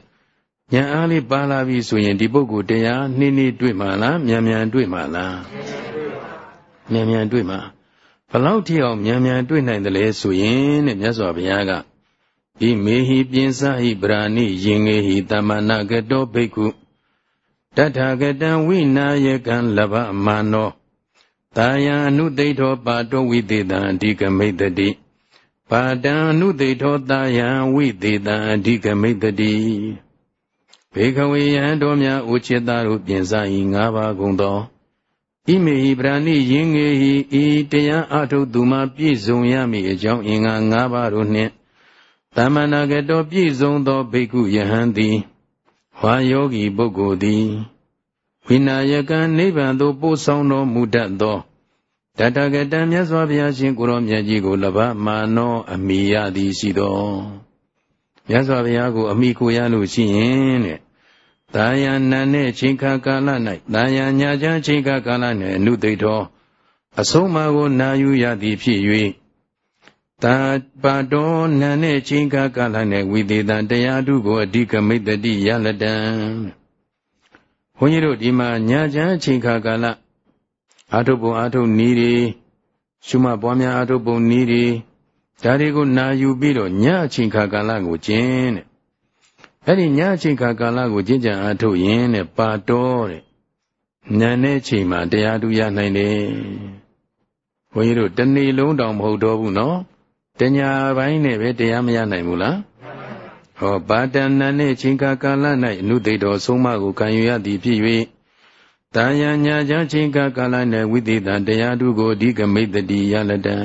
ဉာဏ်အားလေးပါလာပြီဆိုရင်ဒီပုဂ္ဂိုလ်တရားနှင်းနှင်းတွေ့မှာလားမြန်မြန်တွေ့မှာလားမြန်မြန်တွေ့မှာဘလောက်ထိအောင်မြန်မြန်တွေ့နိုင်တယ်လဲဆိုရင်တဲ့မြတ်စွာဘုရားကဤမေဟိပြင်းစဟိပရာဏိယင်ငေဟိတမနာကတောဘိက္ခုတထာဂတံဝိနာယကံလဘမာနောတာယံအနုသိထောပါတောဝိသေတံအဓိကမိတ်တိပါတံအနုသိထောတာယံဝိသေတံအဓိကမိတ်တိ ဘေခဝေယံတော်များဥจิตသားတို့ပြင်စား၏ငါးပါးကုန်သောဣမေဟိပရာဏိယင်ငေဟိဤတရားအထုတ်သူမှာပြည့်စုံရမည်အကြောင်းအင်္ဂါငါးပါးတို့နှင့်သမ္မနာကတောပြည့်စုံသောဘိက္ခုယဟန်သည်ဝါယောဂီပုဂ္ဂိုလ်သည်ဝိနာယကံနိဗ္ဗာန်သို့ပို့ဆောင်တော်မူတတ်သောတတကတံမြတ်စွာဘုရားရှင်ကိုရောမြတ်ကြီးကိုလဘမာနောအမိယသည်ရှိတော် မြတ်စွာဘုရားကို အမိကိုရလို့ရှိရင်တဲ့တာယနာနဲ့ချိန်ခါကာလ၌တာယညာချမ်းချိန်ခါကာလ၌အနုသိတော်အဆုံးအမကိုနာယူရသည်ဖြစ်၍တာပါတော်နာနဲ့ချိန်ခါကာလ၌ဝိသေတံတရားထုကိုအဓိကမိတ္တိရလတံဘုန်းကြီးတို့ဒီမှာညာချမ်းချိန်ခါကာလအာထုပ်ပုံအာထုပ်နီးတွေရှုမှတ်ပွားများအာထုပ်ပုံနီးတွေ ဒါတွေကိုနာယူပြီးတော့ညအချိန်ခါကာလကိုကျင့်တဲ့အဲ့ဒီညအချိန်ခါကာလကိုကျင့်ကြံအားထုတ်ရင်တဲ့ပါတော်တဲ့နန်းတဲ့ချိန်မှာတရားတူရနိုင်တယ်ဘုန်းကြီးတို့တနေ့လုံးတောင်မဟုတ်တော့ဘူးနော်တညာပိုင်းနဲ့ပဲတရားမရနိုင်ဘူးလားဟောပါတဏ္ဏနဲ့ချိန်ခါကာလ၌အနုသိတော်ဆုံးမကိုခံယူရသည်ဖြစ်၍တာယညာချချိန်ခါကာလ၌ဝိသေသတရားတူကိုအဓိကမိတ်တိရလတံ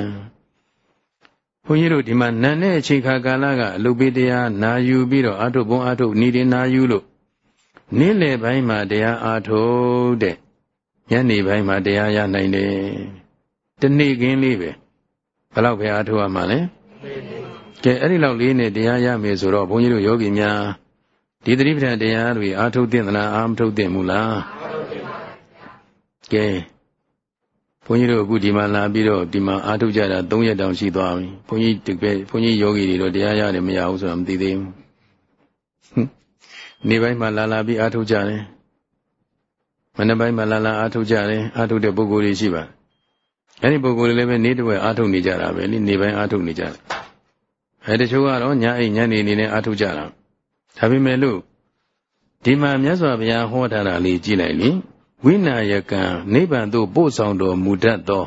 ဘုန်းကြီးတို့ဒီမှာနန်းတဲ့အချိန်ခါကာလကအလုပိတရားနာယူပြီးတော့အာထုပ်ဘုံအာထုပ်ဤတင်နာယူလို့နေ့လယ်ပိုင်းမှာတရားအာထုတ်တဲ့ညနေပိုင်းမှာတရားရနိုင်တယ်တနေ့ခင်းလေးပဲဘယ်လောက်ပဲအာထုတ်ရမှာလဲကဲအဲ့ဒီလောက်လေးနဲ့တရားရမယ်ဆိုတော့ဘုန်းကြီးတို့ယောဂီများဒီသတိပဋ္ဌာန်တရားတွေအာထုတ်တဲ့သလားအာမထုတ်တဲ့မူလားကဲ ဘုန်းကြီးတို့အခုဒီမှာလာပြီးတော့ဒီမှာအားထုတ်ကြတာ၃ရက်တောင်ရှိသွားပြီဘုန်းကြီးတကယ်ဘုန်းကြီးယောဂီတွေတော့တရားရတယ်မရဘူးဆိုတာမသိသေးဘူးနေပိုင်းမှာလာလာပြီးအားထုတ်ကြတယ်မနေ့ပိုင်းမှာလာလာအားထုတ်ကြတယ်အားထုတ်တဲ့ပုဂ္ဂိုလ်တွေရှိပါအဲ့ဒီပုဂ္ဂိုလ်တွေလည်းပဲနေ့တစ်ဝက်အားထုတ်နေကြတာပဲလေနေပိုင်းအားထုတ်နေကြတယ်အဲတချို့ကတော့ညအိညနေနေနဲ့အားထုတ်ကြတာဒါပေမဲ့လို့ဒီမှာမြတ်စွာဘုရားဟောထားတာလေးကြည့်လိုက်လေ ဝိနာယကံနိဗ္ဗာန်သို့ပို့ဆောင်တော်မူတတ်သော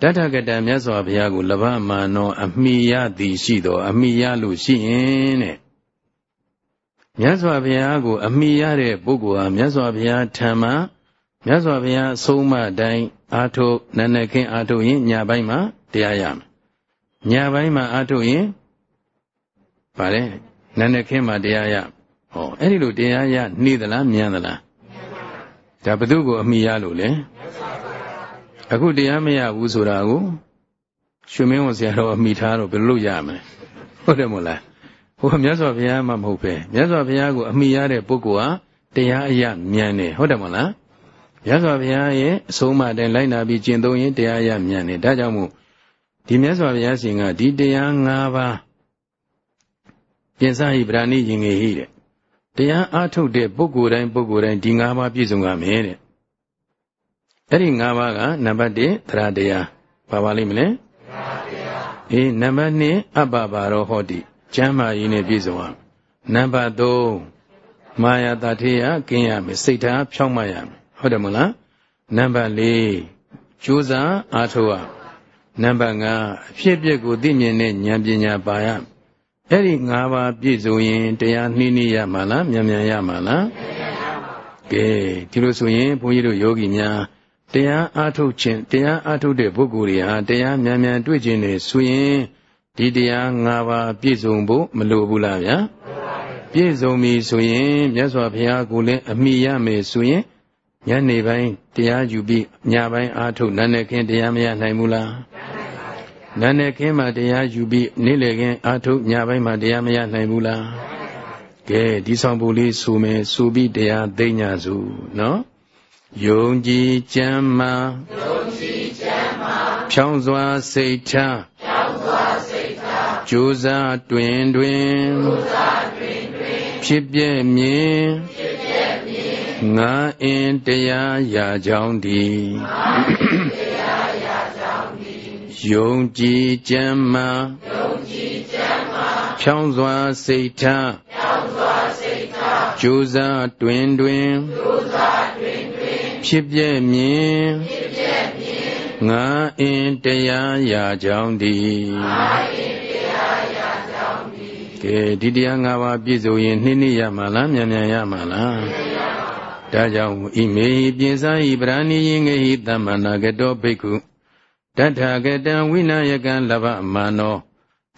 တထကတံမြတ်စွာဘုရားကိုလဘမာနော အမိယသည်ရှိတော်အမိယလို့ရှိရင်တဲ့မြတ်စွာဘုရားကို အမိရတဲ့ပုဂ္ဂိုလ်ဟာမြတ်စွာဘုရားထံမှာမြတ်စွာဘုရားအဆုံးမတိုင်းအာထုနန္ဒခင်အာထုရင်ညာပိုင်းမှာတရားရမယ်ညာပိုင်းမှာအာထုရင်ဗါလဲနန္ဒခင်မှာတရားရဟောအဲ့ဒီလိုတရားရနေသလားမြန်သလား ဒါဘု து ကိုအမိရလို့လေအခုတရားမရဘူးဆိုတာကိုရွှေမင်းဝန်ဆရာတော်အမိထားတော့ဘယ်လိုလုပ်ရမလဲဟုတ်တယ်မို့လားဟိုမြတ်စွာဘုရားမှမဟုတ်ပဲမြတ်စွာဘုရားကိုအမိရတဲ့ပုဂ္ဂိုလ်ဟာတရားအရမြန်တယ်ဟုတ်တယ်မို့လားမြတ်စွာဘုရားရဲ့အဆုံးအမတိုင်လိုက်နာပြီးကျင့်သုံးရင်တရားအရမြန်တယ်ဒါကြောင့်မို့ဒီမြတ်စွာဘုရားရှင်ကဒီတရား၅ပါးပြင်စဟိဗြာဏိယင်ငေဟိတဲ့ တရားအားထုတ်တဲ့ပုဂ္ဂိုလ်တိုင်းပုဂ္ဂိုလ်တိုင်းဒီ၅ပါးပြည့်စုံရမယ်တဲ့အဲ့ဒီ၅ပါးကနံပါတ်1သရတရားဘာပါလိမ့်မလဲအေးနံပါတ်2အပ္ပပါရောဟောတိကျမ်းမာရေးနဲ့ပြည့်စုံအောင်နံပါတ်3မာယာတထေယကင်းရမယ်စိတ်ဓာတ်ဖြောင်းမရမယ်ဟုတ်တယ်မလားနံပါတ်4ကြိုးစားအားထုတ်ရနံပါတ်5အဖြစ်အပျက်ကိုသိမြင်တဲ့ဉာဏ်ပညာပါရ အဲ့ဒီ၅ပါးပြည့်စုံရင်တရားနှီးနှီးရမှာလားမြန်မြန်ရမှာလားကဲဒီလိုဆိုရင်ဘုန်းကြီးတို့ယောဂီများတရားအားထုတ်ခြင်းတရားအားထုတ်တဲ့ပုဂ္ဂိုလ်တွေဟာတရားမြန်မြန်တွေ့ခြင်းနဲ့ဆိုရင်ဒီတရား၅ပါးပြည့်စုံဖို့မလိုဘူးလားဗျာပြည့်စုံပြီဆိုရင်မြတ်စွာဘုရားကိုလည်းအမိရမယ်ဆိုရင်ညနေပိုင်းတရားယူပြီးညပိုင်းအားထုတ်နာနေခင်းတရားမရနိုင်ဘူးလား နာနေခင်းမှာတရားယူပြီးနေ့လည်ခင်းအားထုတ်ညပိုင်းမှာတရားမရနိုင်ဘူးလားကဲဒီဆောင်ပူလေးဆိုမယ်ဆိုပြီးတရားသိညာစုနော်ယုံကြည်ကြမ်းမာယုံကြည်ကြမ်းမာဖြောင်းစွာစိတ်ချဖြောင်းစွာစိတ်ချကြိုးစားတွင်တွင်ကြိုးစားတွင်တွင်ဖြစ်ပြည့်မြင်ဖြစ်ပြည့်မြင်ငါအင်းတရားရာကြောင်းဒီငါတရားရာကြောင်းဒီ ယုံကြည်ကြမ်းမာယုံကြည်ကြမ်းမာဖြောင်းစွာစိတ်ချဖြောင်းစွာစိတ်ချကြိုးစားတွင်တွင်ကြိုးစားတွင်ဖြစ်ပြည့်မြင်ဖြစ်ပြည့်မြင်ငါအင်းတရားရာကြောင်းဒီငါအင်းတရားရာကြောင်းဒီကဲဒီတရား၅ပါးပြည့်စုံရင်နှိမ့်နှိမ့်ရမှာလားမြန်မြန်ရမှာလားဒါကြောင့်ဣမေဟိပြင်စာဟိပရဏိယင်ငေဟိသမ္မနာကတောဘိက္ခု တထာဂတံဝိနာယကံလဘမာနော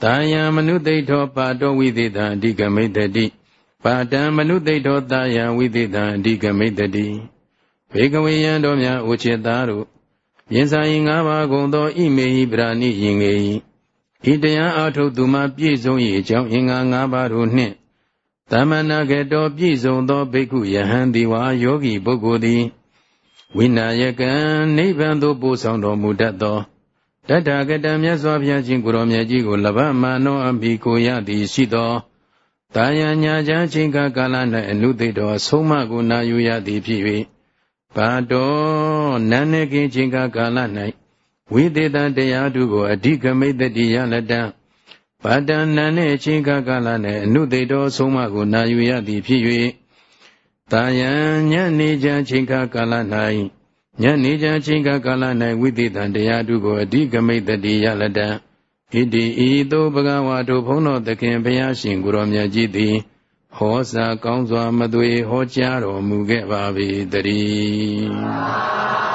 တာယံမနုသိထောပါတောဝိသေတံအဓိကမိတ္တိပါတံမနုသိထောတာယံဝိသေတံအဓိကမိတ္တိဘေကဝေယံတို့များဥချစ်သားတို့ပြင်ဆိုင်ငါးပါးကုန်သောဣမေဟိပရာဏိယင်ငေဤတရားအထုတ်သူမှပြည့်စုံ၏အကြောင်းအင်္ဂါငါးပါးတို့နှင့်သမဏဂတောပြည့်စုံသောဘိက္ခုယဟန်ဒီဝါယောဂီပုဂ္ဂိုလ်သည် ဝိနာယကံနိဗ္ဗာန်သို့ပို့ဆောင်တော်မူတတ်သောတထာဂတမြတ်စွာဘုရားရှင်ကိုရောမြတ်ကြီးကိုလဘမာနောအမိကိုရသည်ရှိသောတာယညာချာချိန်ကာလ၌အနုသိတော်ဆုံးမကိုနာယူရသည်ဖြစ်၍ဘာတော်နန်းနေကင်းခြင်းကကာလ၌ဝိသေသတရားတို့ကိုအဓိကမိတ်တိယလတံဘာတံနန်းနေခြင်းကကာလ၌အနုသေတော်ဆုံးမကိုနာယူရသည်ဖြစ်၍ တာယံညနေချခြင်းကကာလ၌ညနေချခြင်းကကာလ၌ဝိသေသတရားတို့ကိုအဓိကမိတ်တိယလတံဣတိဤသို့ဘဂဝါတို့ဘုန်းတော်သခင်ဘုရားရှင်ကိုရောမြတ်ကြီးသည်ဟောစာကောင်းစွာမသွေဟောကြားတော်မူခဲ့ပါ၏တည်း